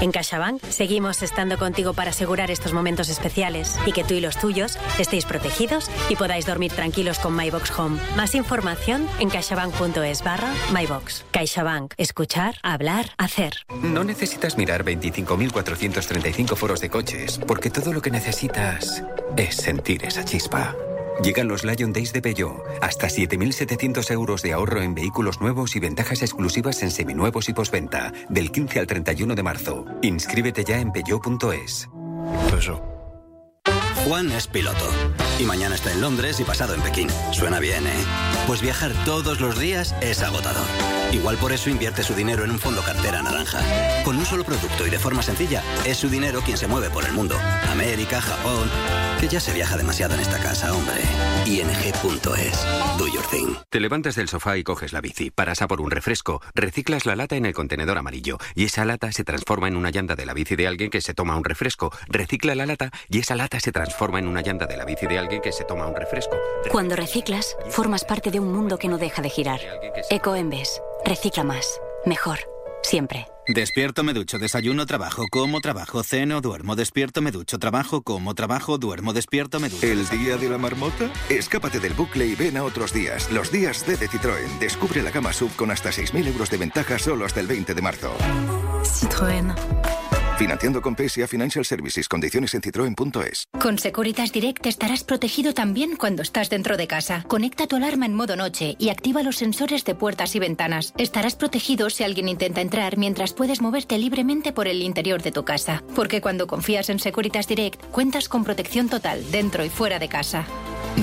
En CaixaBank seguimos estando contigo para asegurar estos momentos especiales y que tú y los tuyos estéis protegidos y podáis dormir tranquilos con MyBox Home. Más información en caixabank.es barra MyBox. CaixaBank. Escuchar, hablar, hacer. No necesitas mirar 25.435 foros de coches, porque todo lo que necesitas es sentir esa chispa. Llegan los Lion Days de Peugeot. Hasta 7.700 euros de ahorro en vehículos nuevos y ventajas exclusivas en seminuevos y postventa. Del 15 al 31 de marzo. Inscríbete ya en peugeot.es. Juan es piloto. Y mañana está en Londres y pasado en Pekín. Suena bien, ¿eh? Pues viajar todos los días es agotador. Igual por eso invierte su dinero en un fondo cartera naranja. Con un solo producto y de forma sencilla, es su dinero quien se mueve por el mundo. América, Japón. Que ya se viaja demasiado en esta casa, hombre. ING.es. Do your thing. Te levantas del sofá y coges la bici, paras a por un refresco, reciclas la lata en el contenedor amarillo y esa lata se transforma en una llanta de la bici de alguien que se toma un refresco, recicla la lata y esa lata se transforma en una llanta de la bici de alguien que se toma un refresco. Cuando reciclas, formas parte de un mundo que no deja de girar. Ecoembes. Recicla más. Mejor. Siempre. Despierto, me ducho, desayuno, trabajo, como, trabajo, ceno, duermo, despierto, me ducho, trabajo, como, trabajo, duermo, despierto, me ducho. ¿El día de la marmota? Escápate del bucle y ven a otros días. Los días D de Citroën. Descubre la gama sub con hasta 6.000 euros de ventaja solo hasta el 20 de marzo. Citroën. Financiando con PSA Financial Services. Condiciones en citroen.es. Con Securitas Direct estarás protegido también cuando estás dentro de casa. Conecta tu alarma en modo noche y activa los sensores de puertas y ventanas. Estarás protegido si alguien intenta entrar mientras puedes moverte libremente por el interior de tu casa. Porque cuando confías en Securitas Direct, cuentas con protección total dentro y fuera de casa.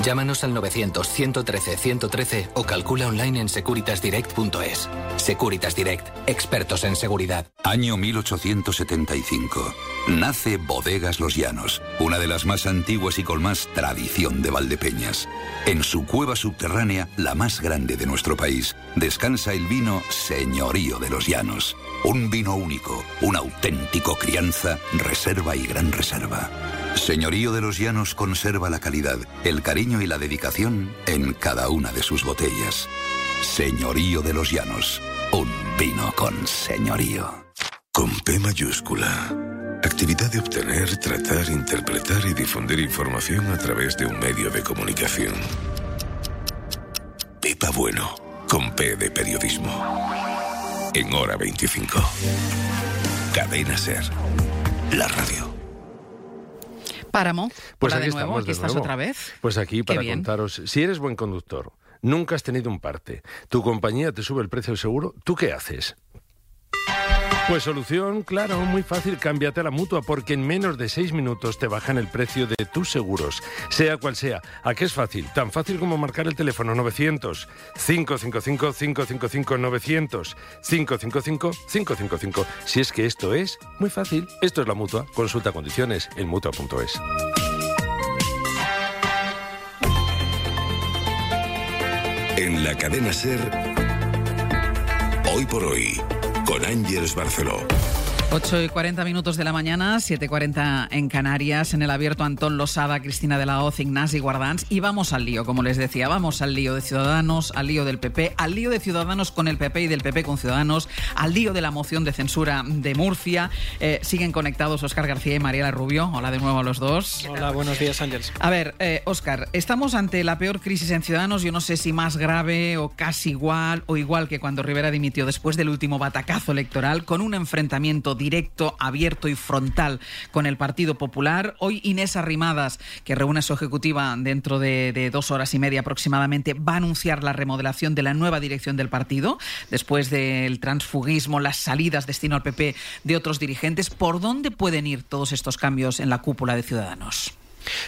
Llámanos al 900-113-113 o calcula online en securitasdirect.es. Securitas Direct, expertos en seguridad. Año 1875. Nace Bodegas Los Llanos, una de las más antiguas y con más tradición de Valdepeñas. En su cueva subterránea, la más grande de nuestro país, descansa el vino Señorío de los Llanos. Un vino único, un auténtico crianza, reserva y gran reserva. Señorío de los Llanos conserva la calidad, el cariño y la dedicación en cada una de sus botellas. Señorío de los Llanos, un vino con señorío. Con P mayúscula. Actividad de obtener, tratar, interpretar y difundir información a través de un medio de comunicación. Pepa Bueno, con P de periodismo. En hora 25. Cadena Ser. La radio. Páramo. Pues Hola aquí de nuevo, estamos aquí de estás nuevo. otra vez. Pues aquí para contaros, si eres buen conductor, nunca has tenido un parte, tu compañía te sube el precio del seguro, ¿tú qué haces? Pues solución, claro, muy fácil, cámbiate a la mutua porque en menos de seis minutos te bajan el precio de tus seguros, sea cual sea. ¿A qué es fácil? Tan fácil como marcar el teléfono 900 555 555 900 555 555. Si es que esto es muy fácil, esto es la mutua. Consulta condiciones en mutua.es. En la cadena Ser, hoy por hoy, con Ángeles Barceló. 8 y 40 minutos de la mañana, 7.40 en Canarias, en el abierto Antón Losada, Cristina de la Hoz, Ignasi Guardans. Y vamos al lío, como les decía, vamos al lío de Ciudadanos, al lío del PP, al lío de Ciudadanos con el PP y del PP con Ciudadanos, al lío de la moción de censura de Murcia. Eh, siguen conectados Óscar García y Mariela Rubio. Hola de nuevo a los dos. Hola, buenos días, Ángeles. A ver, eh, Óscar, estamos ante la peor crisis en Ciudadanos, yo no sé si más grave o casi igual o igual que cuando Rivera dimitió después del último batacazo electoral, con un enfrentamiento directo, abierto y frontal con el Partido Popular. Hoy Inés Arrimadas, que reúne su ejecutiva dentro de, de dos horas y media aproximadamente, va a anunciar la remodelación de la nueva dirección del partido, después del transfugismo, las salidas destino al PP de otros dirigentes. ¿Por dónde pueden ir todos estos cambios en la cúpula de Ciudadanos?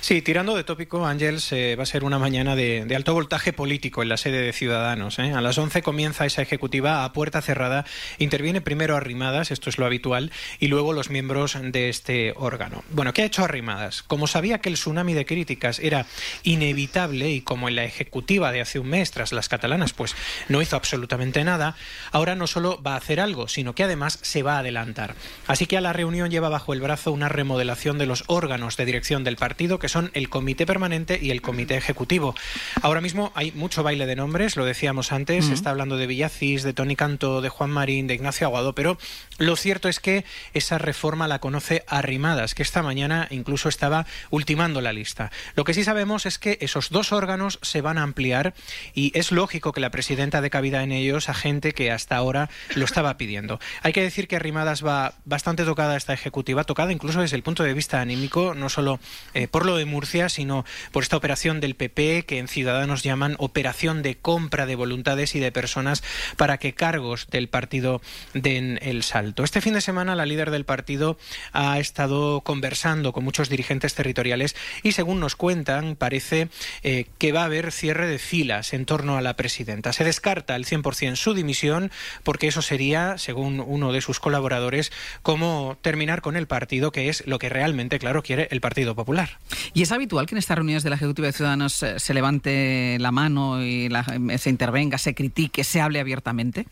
Sí, tirando de tópico, Ángels, eh, va a ser una mañana de, de alto voltaje político en la sede de Ciudadanos. ¿eh? A las 11 comienza esa ejecutiva a puerta cerrada. Interviene primero Arrimadas, esto es lo habitual, y luego los miembros de este órgano. Bueno, ¿qué ha hecho Arrimadas? Como sabía que el tsunami de críticas era inevitable y como en la ejecutiva de hace un mes tras las catalanas, pues no hizo absolutamente nada, ahora no solo va a hacer algo, sino que además se va a adelantar. Así que a la reunión lleva bajo el brazo una remodelación de los órganos de dirección del partido, que son el comité permanente y el comité ejecutivo. Ahora mismo hay mucho baile de nombres, lo decíamos antes, se está hablando de Villacís, de Tony Cantó, de Juan Marín, de Ignacio Aguado, pero lo cierto es que esa reforma la conoce Arrimadas, que esta mañana incluso estaba ultimando la lista. Lo que sí sabemos es que esos dos órganos se van a ampliar y es lógico que la presidenta dé cabida en ellos a gente que hasta ahora lo estaba pidiendo. Hay que decir que Arrimadas va bastante tocada esta ejecutiva, tocada incluso desde el punto de vista anímico, no solo eh, por lo de Murcia, sino por esta operación del PP que en Ciudadanos llaman operación de compra de voluntades y de personas para que cargos del partido den el Este fin de semana la líder del partido ha estado conversando con muchos dirigentes territoriales y según nos cuentan parece eh, que va a haber cierre de filas en torno a la presidenta. Se descarta al 100% su dimisión porque eso sería, según uno de sus colaboradores, como terminar con el partido, que es lo que realmente, claro, quiere el Partido Popular. ¿Y es habitual que en estas reuniones de la Ejecutiva de Ciudadanos eh, se levante la mano y eh, se intervenga, se critique, se hable abiertamente?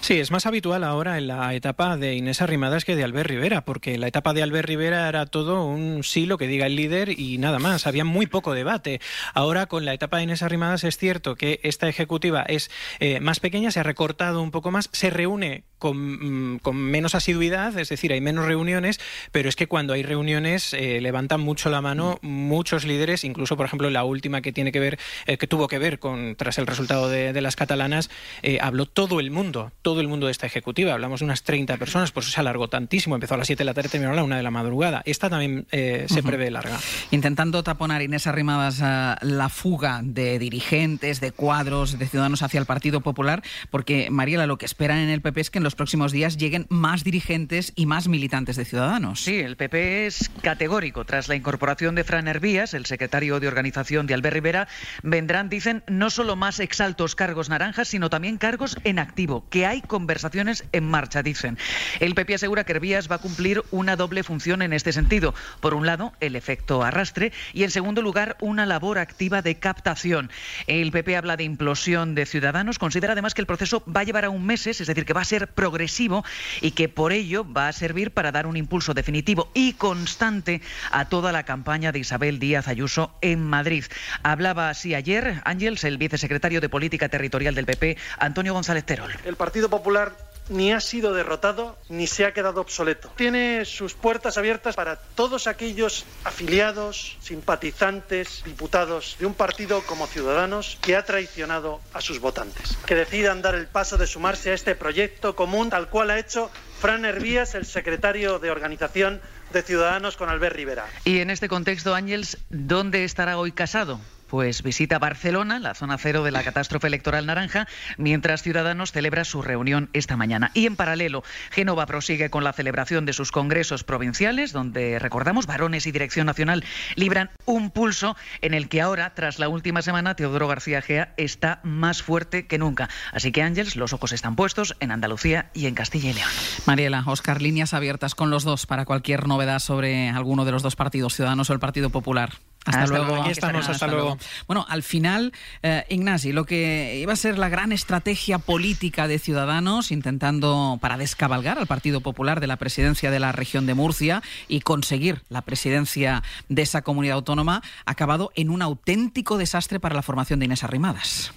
Sí, es más habitual ahora en la etapa de Inés Arrimadas que de Albert Rivera, porque la etapa de Albert Rivera era todo un sí lo que diga el líder y nada más, había muy poco debate. Ahora con la etapa de Inés Arrimadas es cierto que esta ejecutiva es eh, más pequeña, se ha recortado un poco más, se reúne con, mm, con menos asiduidad, es decir, hay menos reuniones, pero es que cuando hay reuniones eh, levantan mucho la mano muchos líderes, incluso por ejemplo la última que tiene que ver, eh, que tuvo que ver con tras el resultado de, de las catalanas, eh, habló todo el mundo todo, todo el mundo de esta ejecutiva. Hablamos de unas 30 personas, pues se alargó tantísimo. Empezó a las 7 de la tarde, terminó a la 1 de la madrugada. Esta también eh, se prevé larga. Intentando taponar, Inés Arrimadas, uh, la fuga de dirigentes, de cuadros, de ciudadanos hacia el Partido Popular, porque, Mariela, lo que esperan en el PP es que en los próximos días lleguen más dirigentes y más militantes de Ciudadanos. Sí, el PP es categórico. Tras la incorporación de Fran Hervías, el secretario de organización de Albert Rivera, vendrán, dicen, no solo más exaltos cargos naranjas, sino también cargos en activo, que hay conversaciones en marcha, dicen. El PP asegura que Hervías va a cumplir una doble función en este sentido. Por un lado, el efecto arrastre y, en segundo lugar, una labor activa de captación. El PP habla de implosión de ciudadanos, considera además que el proceso va a llevar a un meses, es decir, que va a ser progresivo y que por ello va a servir para dar un impulso definitivo y constante a toda la campaña de Isabel Díaz Ayuso en Madrid. Hablaba así ayer Ángels, el vicesecretario de Política Territorial del PP, Antonio González Terol. Partido Popular ni ha sido derrotado ni se ha quedado obsoleto. Tiene sus puertas abiertas para todos aquellos afiliados, simpatizantes, diputados de un partido como Ciudadanos que ha traicionado a sus votantes. Que decidan dar el paso de sumarse a este proyecto común tal cual ha hecho Fran Hervías, el secretario de organización de Ciudadanos con Albert Rivera. Y en este contexto, Ángels, ¿dónde estará hoy casado? Pues visita Barcelona, la zona cero de la catástrofe electoral naranja, mientras Ciudadanos celebra su reunión esta mañana. Y en paralelo, Génova prosigue con la celebración de sus congresos provinciales, donde, recordamos, varones y Dirección Nacional libran un pulso en el que ahora, tras la última semana, Teodoro García Gea está más fuerte que nunca. Así que, Ángeles, los ojos están puestos en Andalucía y en Castilla y León. Mariela, Oscar, líneas abiertas con los dos para cualquier novedad sobre alguno de los dos partidos, Ciudadanos o el Partido Popular. Hasta, luego. Aquí estamos, hasta, luego. Bueno, al final, eh, Ignasi, lo que iba a ser la gran estrategia política de Ciudadanos, intentando para descabalgar al Partido Popular de la presidencia de la región de Murcia y conseguir la presidencia de esa comunidad autónoma, ha acabado en un auténtico desastre para la formación de Inés Arrimadas.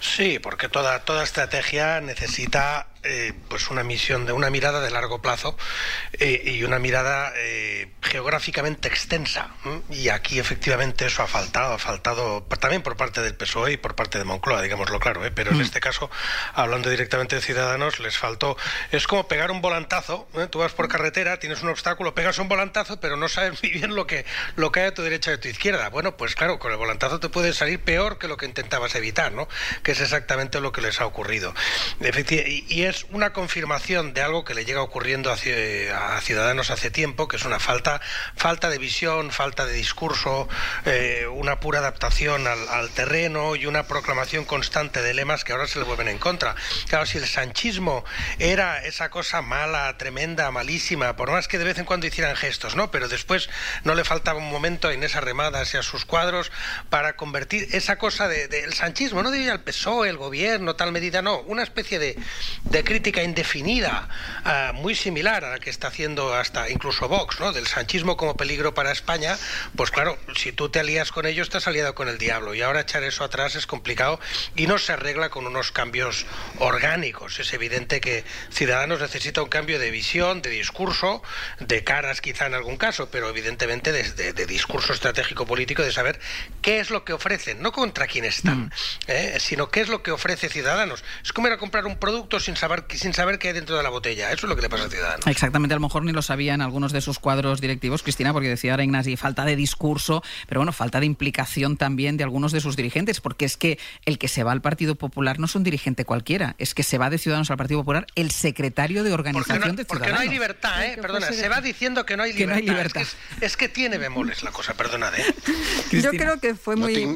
Sí, porque toda, toda estrategia necesita eh, pues una misión de una mirada de largo plazo eh, y una mirada eh, geográficamente extensa. Y aquí efectivamente eso ha faltado, ha faltado también por parte del PSOE y por parte de Moncloa, digámoslo claro, pero en mm. este caso, hablando directamente de Ciudadanos, les faltó. Es como pegar un volantazo, tú vas por carretera, tienes un obstáculo, pegas un volantazo, pero no sabes muy bien lo que, lo que hay a tu derecha y a tu izquierda. Bueno, pues claro, con el volantazo te puede salir peor que lo que intentabas evitar, ¿no? Que es exactamente lo que les ha ocurrido. y, y una confirmación de algo que le llega ocurriendo a, Ciudadanos hace tiempo, que es una falta, falta de visión, falta de discurso, eh, una pura adaptación al, terreno y una proclamación constante de lemas que ahora se le vuelven en contra. Claro, si el sanchismo era esa cosa mala, tremenda, malísima, por más que de vez en cuando hicieran gestos, ¿no? Pero después no le faltaba un momento en esas remadas y a sus cuadros para convertir esa cosa del de, sanchismo, no diría el PSOE, el gobierno, tal medida, no, una especie de crítica indefinida, uh, muy similar a la que está haciendo hasta incluso Vox, ¿no? Del sanchismo como peligro para España, pues claro, si tú te alías con ellos, te has aliado con el diablo. Y ahora echar eso atrás es complicado y no se arregla con unos cambios orgánicos. Es evidente que Ciudadanos necesita un cambio de visión, de discurso, de caras quizá en algún caso, pero evidentemente de, de, discurso estratégico político, de saber qué es lo que ofrecen, no contra quién están, mm. ¿eh? sino qué es lo que ofrece Ciudadanos. Es como ir a comprar un producto sin saber sin saber qué hay dentro de la botella. Eso es lo que le pasa al ciudadano. Exactamente, a lo mejor ni lo sabían algunos de sus cuadros directivos, Cristina, porque decía ahora Ignasi, falta de discurso, pero bueno, falta de implicación también de algunos de sus dirigentes, porque es que el que se va al Partido Popular no es un dirigente cualquiera, es que se va de Ciudadanos al Partido Popular el secretario de organización de Ciudadanos. Porque no hay libertad, ¿eh? Perdona, se va diciendo que no hay libertad. Es, que tiene bemoles la cosa, perdona. ¿eh? Yo creo que fue muy,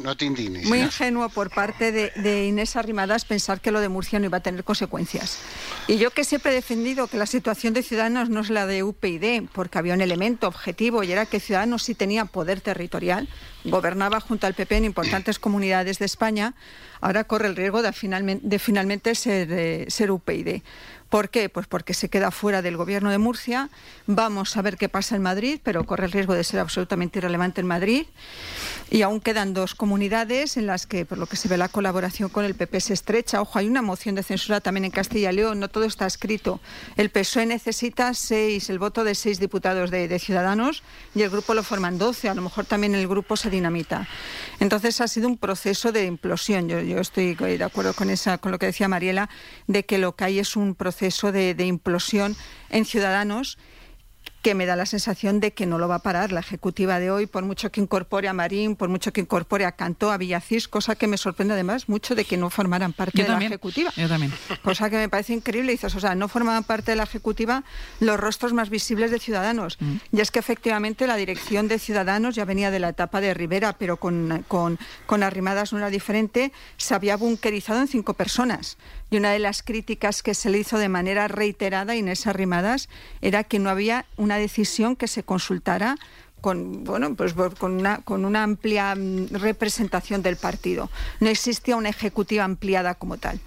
muy ingenuo por parte de, de Inés Arrimadas pensar que lo de Murcia no iba a tener consecuencias. Y yo que siempre he defendido que la situación de Ciudadanos no es la de UPyD, porque había un elemento objetivo y era que Ciudadanos sí tenía poder territorial, gobernaba junto al PP en importantes comunidades de España, ahora corre el riesgo de finalmente, ser, eh, ser UPyD ¿Por qué? Pues porque se queda fuera del gobierno de Murcia. Vamos a ver qué pasa en Madrid, pero corre el riesgo de ser absolutamente irrelevante en Madrid. Y aún quedan dos comunidades en las que, por lo que se ve, la colaboración con el PP se estrecha. Ojo, hay una moción de censura también en Castilla y León, no todo está escrito. El PSOE necesita seis, el voto de seis diputados de, Ciudadanos y el grupo lo forman doce. A lo mejor también el grupo se dinamita. Entonces ha sido un proceso de implosión. Yo, yo estoy de acuerdo con, esa, con lo que decía Mariela, de que lo que hay es un proceso de, de implosión en Ciudadanos que me da la sensación de que no lo va a parar la ejecutiva de hoy, por mucho que incorpore a Marín, por mucho que incorpore a Cantó, a Villacís, cosa que me sorprende además mucho de que no formaran parte Yo de también. la ejecutiva. Yo también. Cosa que me parece increíble. Dices, o sea, no formaban parte de la ejecutiva los rostros más visibles de Ciudadanos. Mm. Y es que efectivamente la dirección de Ciudadanos ya venía de la etapa de Rivera, pero con, con, con Arrimadas no era diferente, se había bunkerizado en cinco personas. Y una de las críticas que se le hizo de manera reiterada a Inés Arrimadas era que no había una decisión que se consultara con, bueno, pues, con, una, con una amplia mm, representación del partido. No existía una ejecutiva ampliada como tal.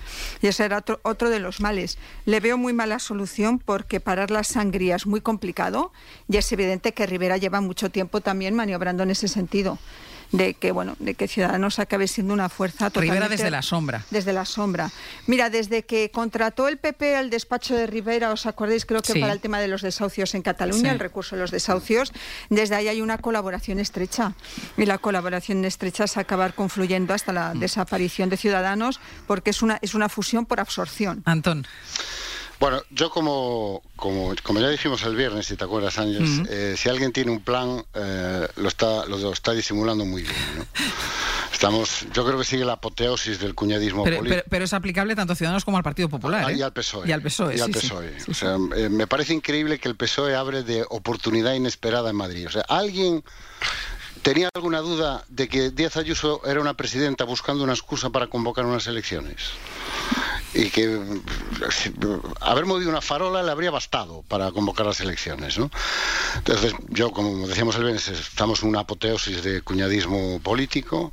Y ese era otro, otro de los males. Le veo muy mala solución porque parar la sangría es muy complicado y es evidente que Rivera lleva mucho tiempo también maniobrando en ese sentido. De que, bueno, de que Ciudadanos acabe siendo una fuerza totalmente... Rivera desde la sombra. Desde la sombra. Mira, desde que contrató el PP al despacho de Rivera, ¿os acordáis? Creo que Sí. para el tema de los desahucios en Cataluña, Sí. el recurso de los desahucios, desde ahí hay una colaboración estrecha. Y la colaboración estrecha es acabar confluyendo hasta la desaparición de Ciudadanos, porque es una, es una fusión por absorción. Antón. Bueno, yo como, como, como ya dijimos el viernes, si te acuerdas, Ángeles, Ujú. eh, si alguien tiene un plan, eh, lo, está, lo está disimulando muy bien. ¿no? Estamos, yo creo que sigue la apoteosis del cuñadismo Pero, político. pero- pero es aplicable tanto a Ciudadanos como al Partido Popular. Ah, ¿eh? Y al PSOE. Y al PSOE, Y al sí. PSOE. Sí, O sea, eh, me parece increíble que el PSOE abre de oportunidad inesperada en Madrid. O sea, alguien tenía alguna duda de que Díaz Ayuso era una presidenta buscando una excusa para convocar unas elecciones. Y que haber movido una farola le habría bastado para convocar las elecciones, ¿no? Entonces, yo, como decíamos el viernes, estamos en una apoteosis de cuñadismo político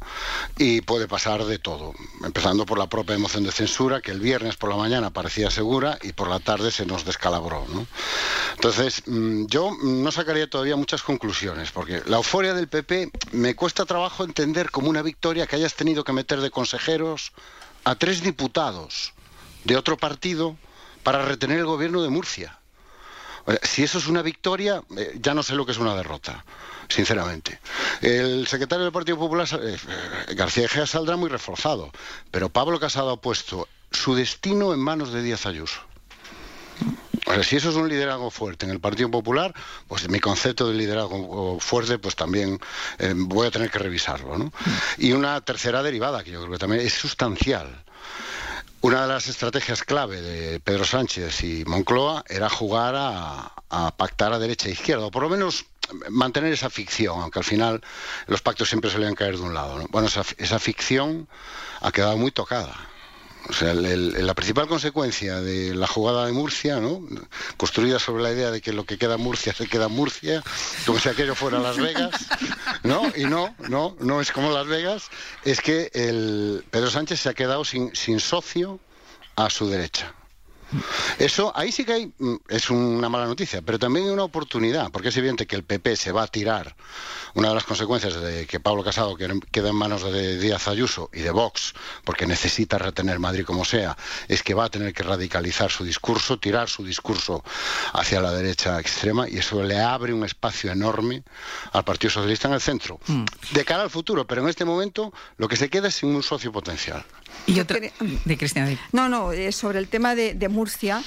y puede pasar de todo, empezando por la propia emoción de censura, que el viernes por la mañana parecía segura y por la tarde se nos descalabró, ¿no? Entonces, mm, yo no sacaría todavía muchas conclusiones, porque la euforia del PP me cuesta trabajo entender como una victoria que hayas tenido que meter de consejeros a tres diputados de otro partido para retener el gobierno de Murcia. Sea, Si eso es una victoria, eh, ya no sé lo que es una derrota, sinceramente. El secretario del Partido Popular, eh, eh, García Egea, saldrá muy reforzado, pero Pablo Casado ha puesto su destino en manos de Díaz Ayuso. Si eso es un liderazgo fuerte en el Partido Popular, pues mi concepto de liderazgo fuerte, pues también eh, voy a tener que revisarlo. ¿no? Y una tercera derivada, que yo creo que también es sustancial. Una de las estrategias clave de Pedro Sánchez y Moncloa era jugar a, pactar a derecha e izquierda, o por lo menos mantener esa ficción, aunque al final los pactos siempre solían caer de un lado. ¿no? Bueno, esa, esa ficción ha quedado muy tocada. O sea, la principal consecuencia de la jugada de Murcia, ¿no? construida sobre la idea de que lo que queda Murcia se queda Murcia, como si aquello fuera Las Vegas, ¿no? Y no, no, no es como Las Vegas, es que Pedro Sánchez se ha quedado sin, sin socio a su derecha. Eso, ahí sí que hay, mm, es una mala noticia, pero también hay una oportunidad, porque es evidente que el PP se va a tirar. Una de las consecuencias de que Pablo Casado quede en manos de Díaz Ayuso y de Vox, porque necesita retener Madrid como sea, es que va a tener que radicalizar su discurso, tirar su discurso hacia la derecha extrema, y eso le abre un espacio enorme al Partido Socialista en el centro. De cara al futuro, pero en este momento lo que se queda es sin un socio potencial. Y otra de Cristina. di. No, no, eh, sobre el tema de, de Murcia,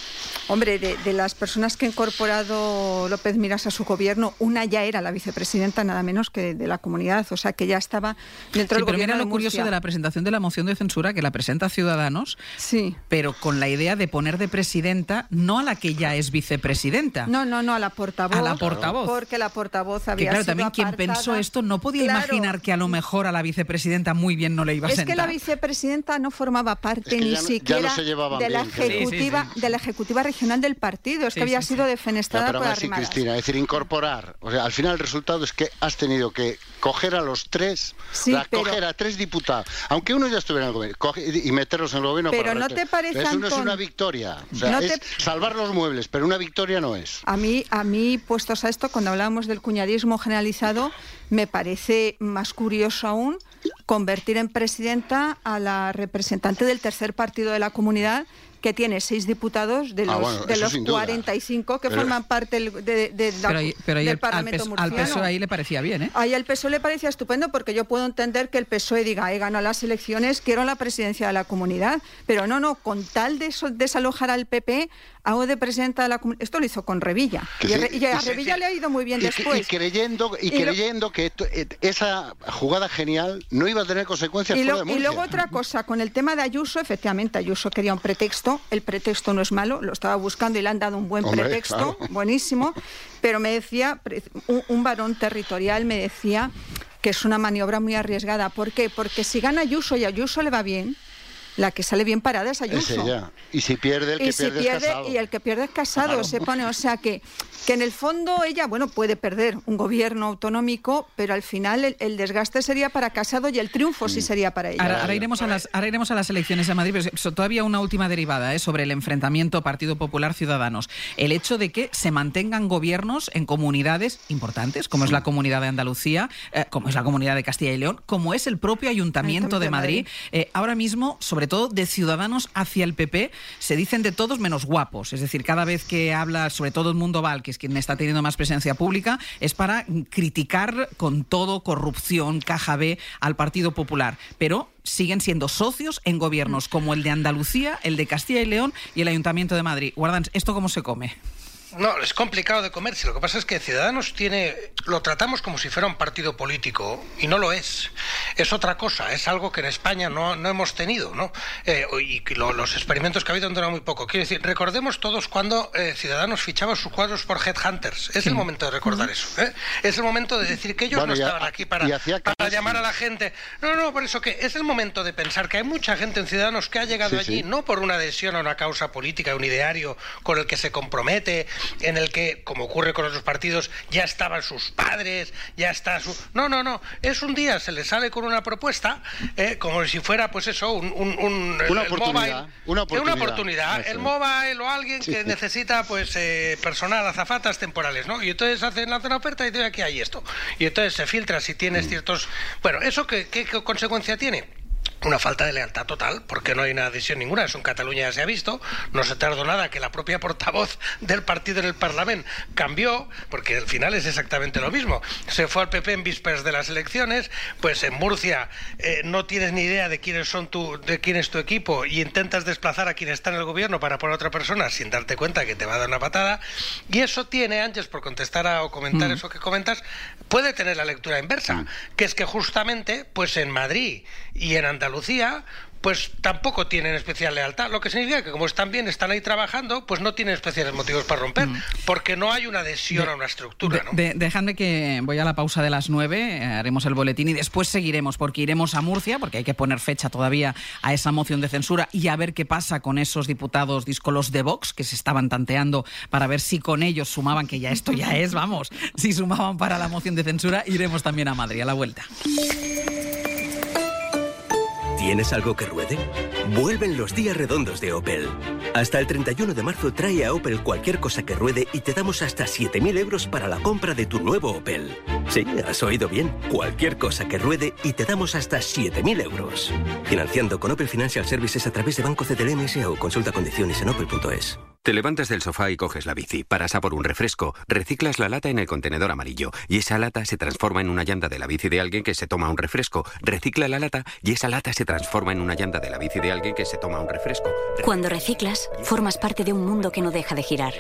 hombre, de, de las personas que ha incorporado López Miras a su gobierno, una ya era la vicepresidenta nada menos que de la comunidad, o sea que ya estaba dentro Sí, del pero gobierno mira lo de curioso de la presentación de la moción de censura que la presenta Ciudadanos, sí. pero con la idea de poner de presidenta no a la que ya es vicepresidenta. No, no, no, a la portavoz. A la portavoz. Porque la portavoz que había claro, sido también quien pensó esto no podía Claro. imaginar que a lo mejor a la vicepresidenta muy bien no le iba a Es sentar. que la vicepresidenta no formaba parte Es que ni ya no- ya siquiera no de la bien, ejecutiva Sí, sí, de la ejecutiva regional del partido, es Sí, que había sí, sido defenestrada pero por así. Cristina, es decir, incorporar. O sea, al final el resultado es que has tenido que coger a los tres, coger a tres diputados, aunque uno ya estuviera en el gobierno, y meterlos en el gobierno. Pero no te parece, Eso no es una victoria. es salvar los muebles, pero una victoria no es. A mí, a mí, puestos a esto, cuando hablábamos del cuñadismo generalizado, me parece más curioso aún convertir en presidenta a la representante del tercer partido de la comunidad que tiene seis diputados de ah, los, de los 45 que forman parte de, del Parlamento al, al PSOE ahí le parecía bien, ¿eh? Ahí al PSOE le parecía estupendo porque yo puedo entender que el PSOE diga, he ganado las elecciones, quiero la presidencia de la comunidad, pero no, no, con tal de desalojar al PP, hago de presidenta de la. Esto lo hizo con Revilla. y, a, Revilla le ha ido muy bien después. Y creyendo, y, creyendo que eh, esa jugada genial no iba a tener consecuencias y, y luego otra cosa, con el tema de Ayuso, efectivamente Ayuso quería un pretexto, el pretexto no es malo, lo estaba buscando y le han dado un buen pretexto, buenísimo, pero me decía, un, varón territorial me decía que es una maniobra muy arriesgada. ¿Por qué? Porque si gana Ayuso y Ayuso le va bien, la que sale bien parada es Ayuso. Y si pierde, el que pierde, es casado. Y el que pierde es casado, se pone. O sea que, que en el fondo ella, bueno, puede perder un gobierno autonómico, pero al final el, desgaste sería para casado y el triunfo sí mm. sería para ella. Ahora, iremos, a las, ahora iremos a las elecciones de Madrid, pero todavía una última derivada ¿eh? sobre el enfrentamiento Partido Popular Ciudadanos. El hecho de que se mantengan gobiernos en comunidades importantes, como es la comunidad de Andalucía, eh, como es la comunidad de Castilla y León, como es el propio Ayuntamiento de Madrid. Eh, ahora mismo, sobre todo de Ciudadanos hacia el PP, se dicen de todos menos guapos. Es decir, cada vez que habla, sobre todo el mundo Val, que es quien está teniendo más presencia pública, es para criticar con todo corrupción, caja B, al Partido Popular. Pero siguen siendo socios en gobiernos como el de Andalucía, el de Castilla y León y el Ayuntamiento de Madrid. Guardans, ¿esto cómo se come? No, es complicado de comerse. Lo que pasa es que Ciudadanos tiene, lo tratamos como si fuera un partido político y no lo es. Es otra cosa, es algo que en España no, hemos tenido, ¿no? Eh, y los experimentos que ha habido han durado muy poco. Quiero decir, recordemos todos cuando eh, Ciudadanos fichaba sus cuadros por Headhunters. Es el momento de recordar eso. ¿eh? Es el momento de decir que ellos no estaban aquí para, para llamar a la gente. No, no, por eso que es el momento de pensar que hay mucha gente en Ciudadanos que ha llegado allí no por una adhesión a una causa política, un ideario con el que se compromete en el que, como ocurre con otros partidos, ya estaban sus padres, ya está su... No, no, no. Es un día, se le sale con una propuesta, eh, como si fuera, pues eso, un... una, oportunidad, una, oportunidad, El mobile o alguien que necesita, pues, eh, personal, azafatas temporales, ¿no? Y entonces hacen, la oferta y dicen, aquí hay esto. Y entonces se filtra si tienes mm. ciertos... Bueno, ¿eso qué, qué consecuencia tiene? Una falta de lealtad total, porque no hay una adhesión ninguna. Eso en Cataluña ya se ha visto. No se tardó nada que la propia portavoz del partido en el Parlamento cambió, porque al final es exactamente lo mismo. Se fue al PP en vísperas de las elecciones, pues en Murcia eh, no tienes ni idea de quiénes son tu, de quién es tu equipo y intentas desplazar a quien está en el gobierno para poner a otra persona sin darte cuenta que te va a dar una patada. Y eso tiene, Ángel, por contestar a, o comentar mm. eso que comentas, puede tener la lectura inversa, mm. que es que justamente, pues en Madrid y en Andalucía, Andalucía pues tampoco tienen especial lealtad, lo que significa que como están bien, están ahí trabajando, pues no tienen especiales motivos para romper, mm. porque no hay una adhesión a una estructura. dejadme que voy a la pausa de las nueve, eh, haremos el boletín y después seguiremos, porque iremos a Murcia, porque hay que poner fecha todavía a esa moción de censura y a ver qué pasa con esos diputados discolos de Vox que se estaban tanteando para ver si con ellos sumaban, que ya esto ya es, vamos, si sumaban para la moción de censura, iremos también a Madrid a la vuelta. ¿Tienes algo que ruede? Vuelven los días redondos de Opel. Hasta el 31 de marzo trae a Opel cualquier cosa que ruede y te damos hasta 7.000 euros para la compra de tu nuevo Opel. Sí, has oído bien. Cualquier cosa que ruede y te damos hasta 7.000 euros. Financiando con Opel Financial Services a través de Banco CTLM o consulta condiciones en opel.es. Te levantas del sofá y coges la bici, paras a por un refresco, reciclas la lata en el contenedor amarillo y esa lata se transforma en una llanta de la bici de alguien que se toma un refresco, recicla la lata y esa lata se transforma en una llanta de la bici de alguien que se toma un refresco. Cuando reciclas, formas parte de un mundo que no deja de girar.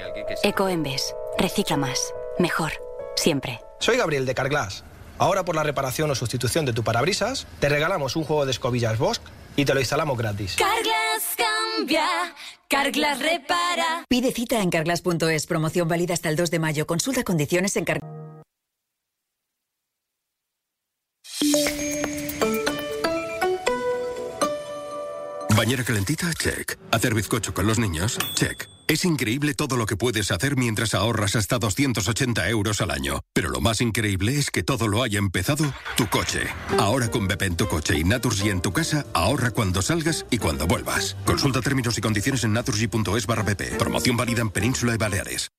Ecoembes, recicla más, mejor, siempre. Soy Gabriel de Carglass. Ahora por la reparación o sustitución de tu parabrisas, te regalamos un juego de escobillas Bosch y te lo instalamos gratis. Carglass cambia, Carglass repara. Pide cita en carglass.es, promoción válida hasta el 2 de mayo. Consulta condiciones en Carglass. Bañera calentita, check. Hacer bizcocho con los niños, check. Es increíble todo lo que puedes hacer mientras ahorras hasta 280 euros al año. Pero lo más increíble es que todo lo haya empezado tu coche. Ahora con Bepe en tu coche y Naturgy en tu casa, ahorra cuando salgas y cuando vuelvas. Consulta términos y condiciones en naturgy.es barra BP. Promoción válida en Península y Baleares.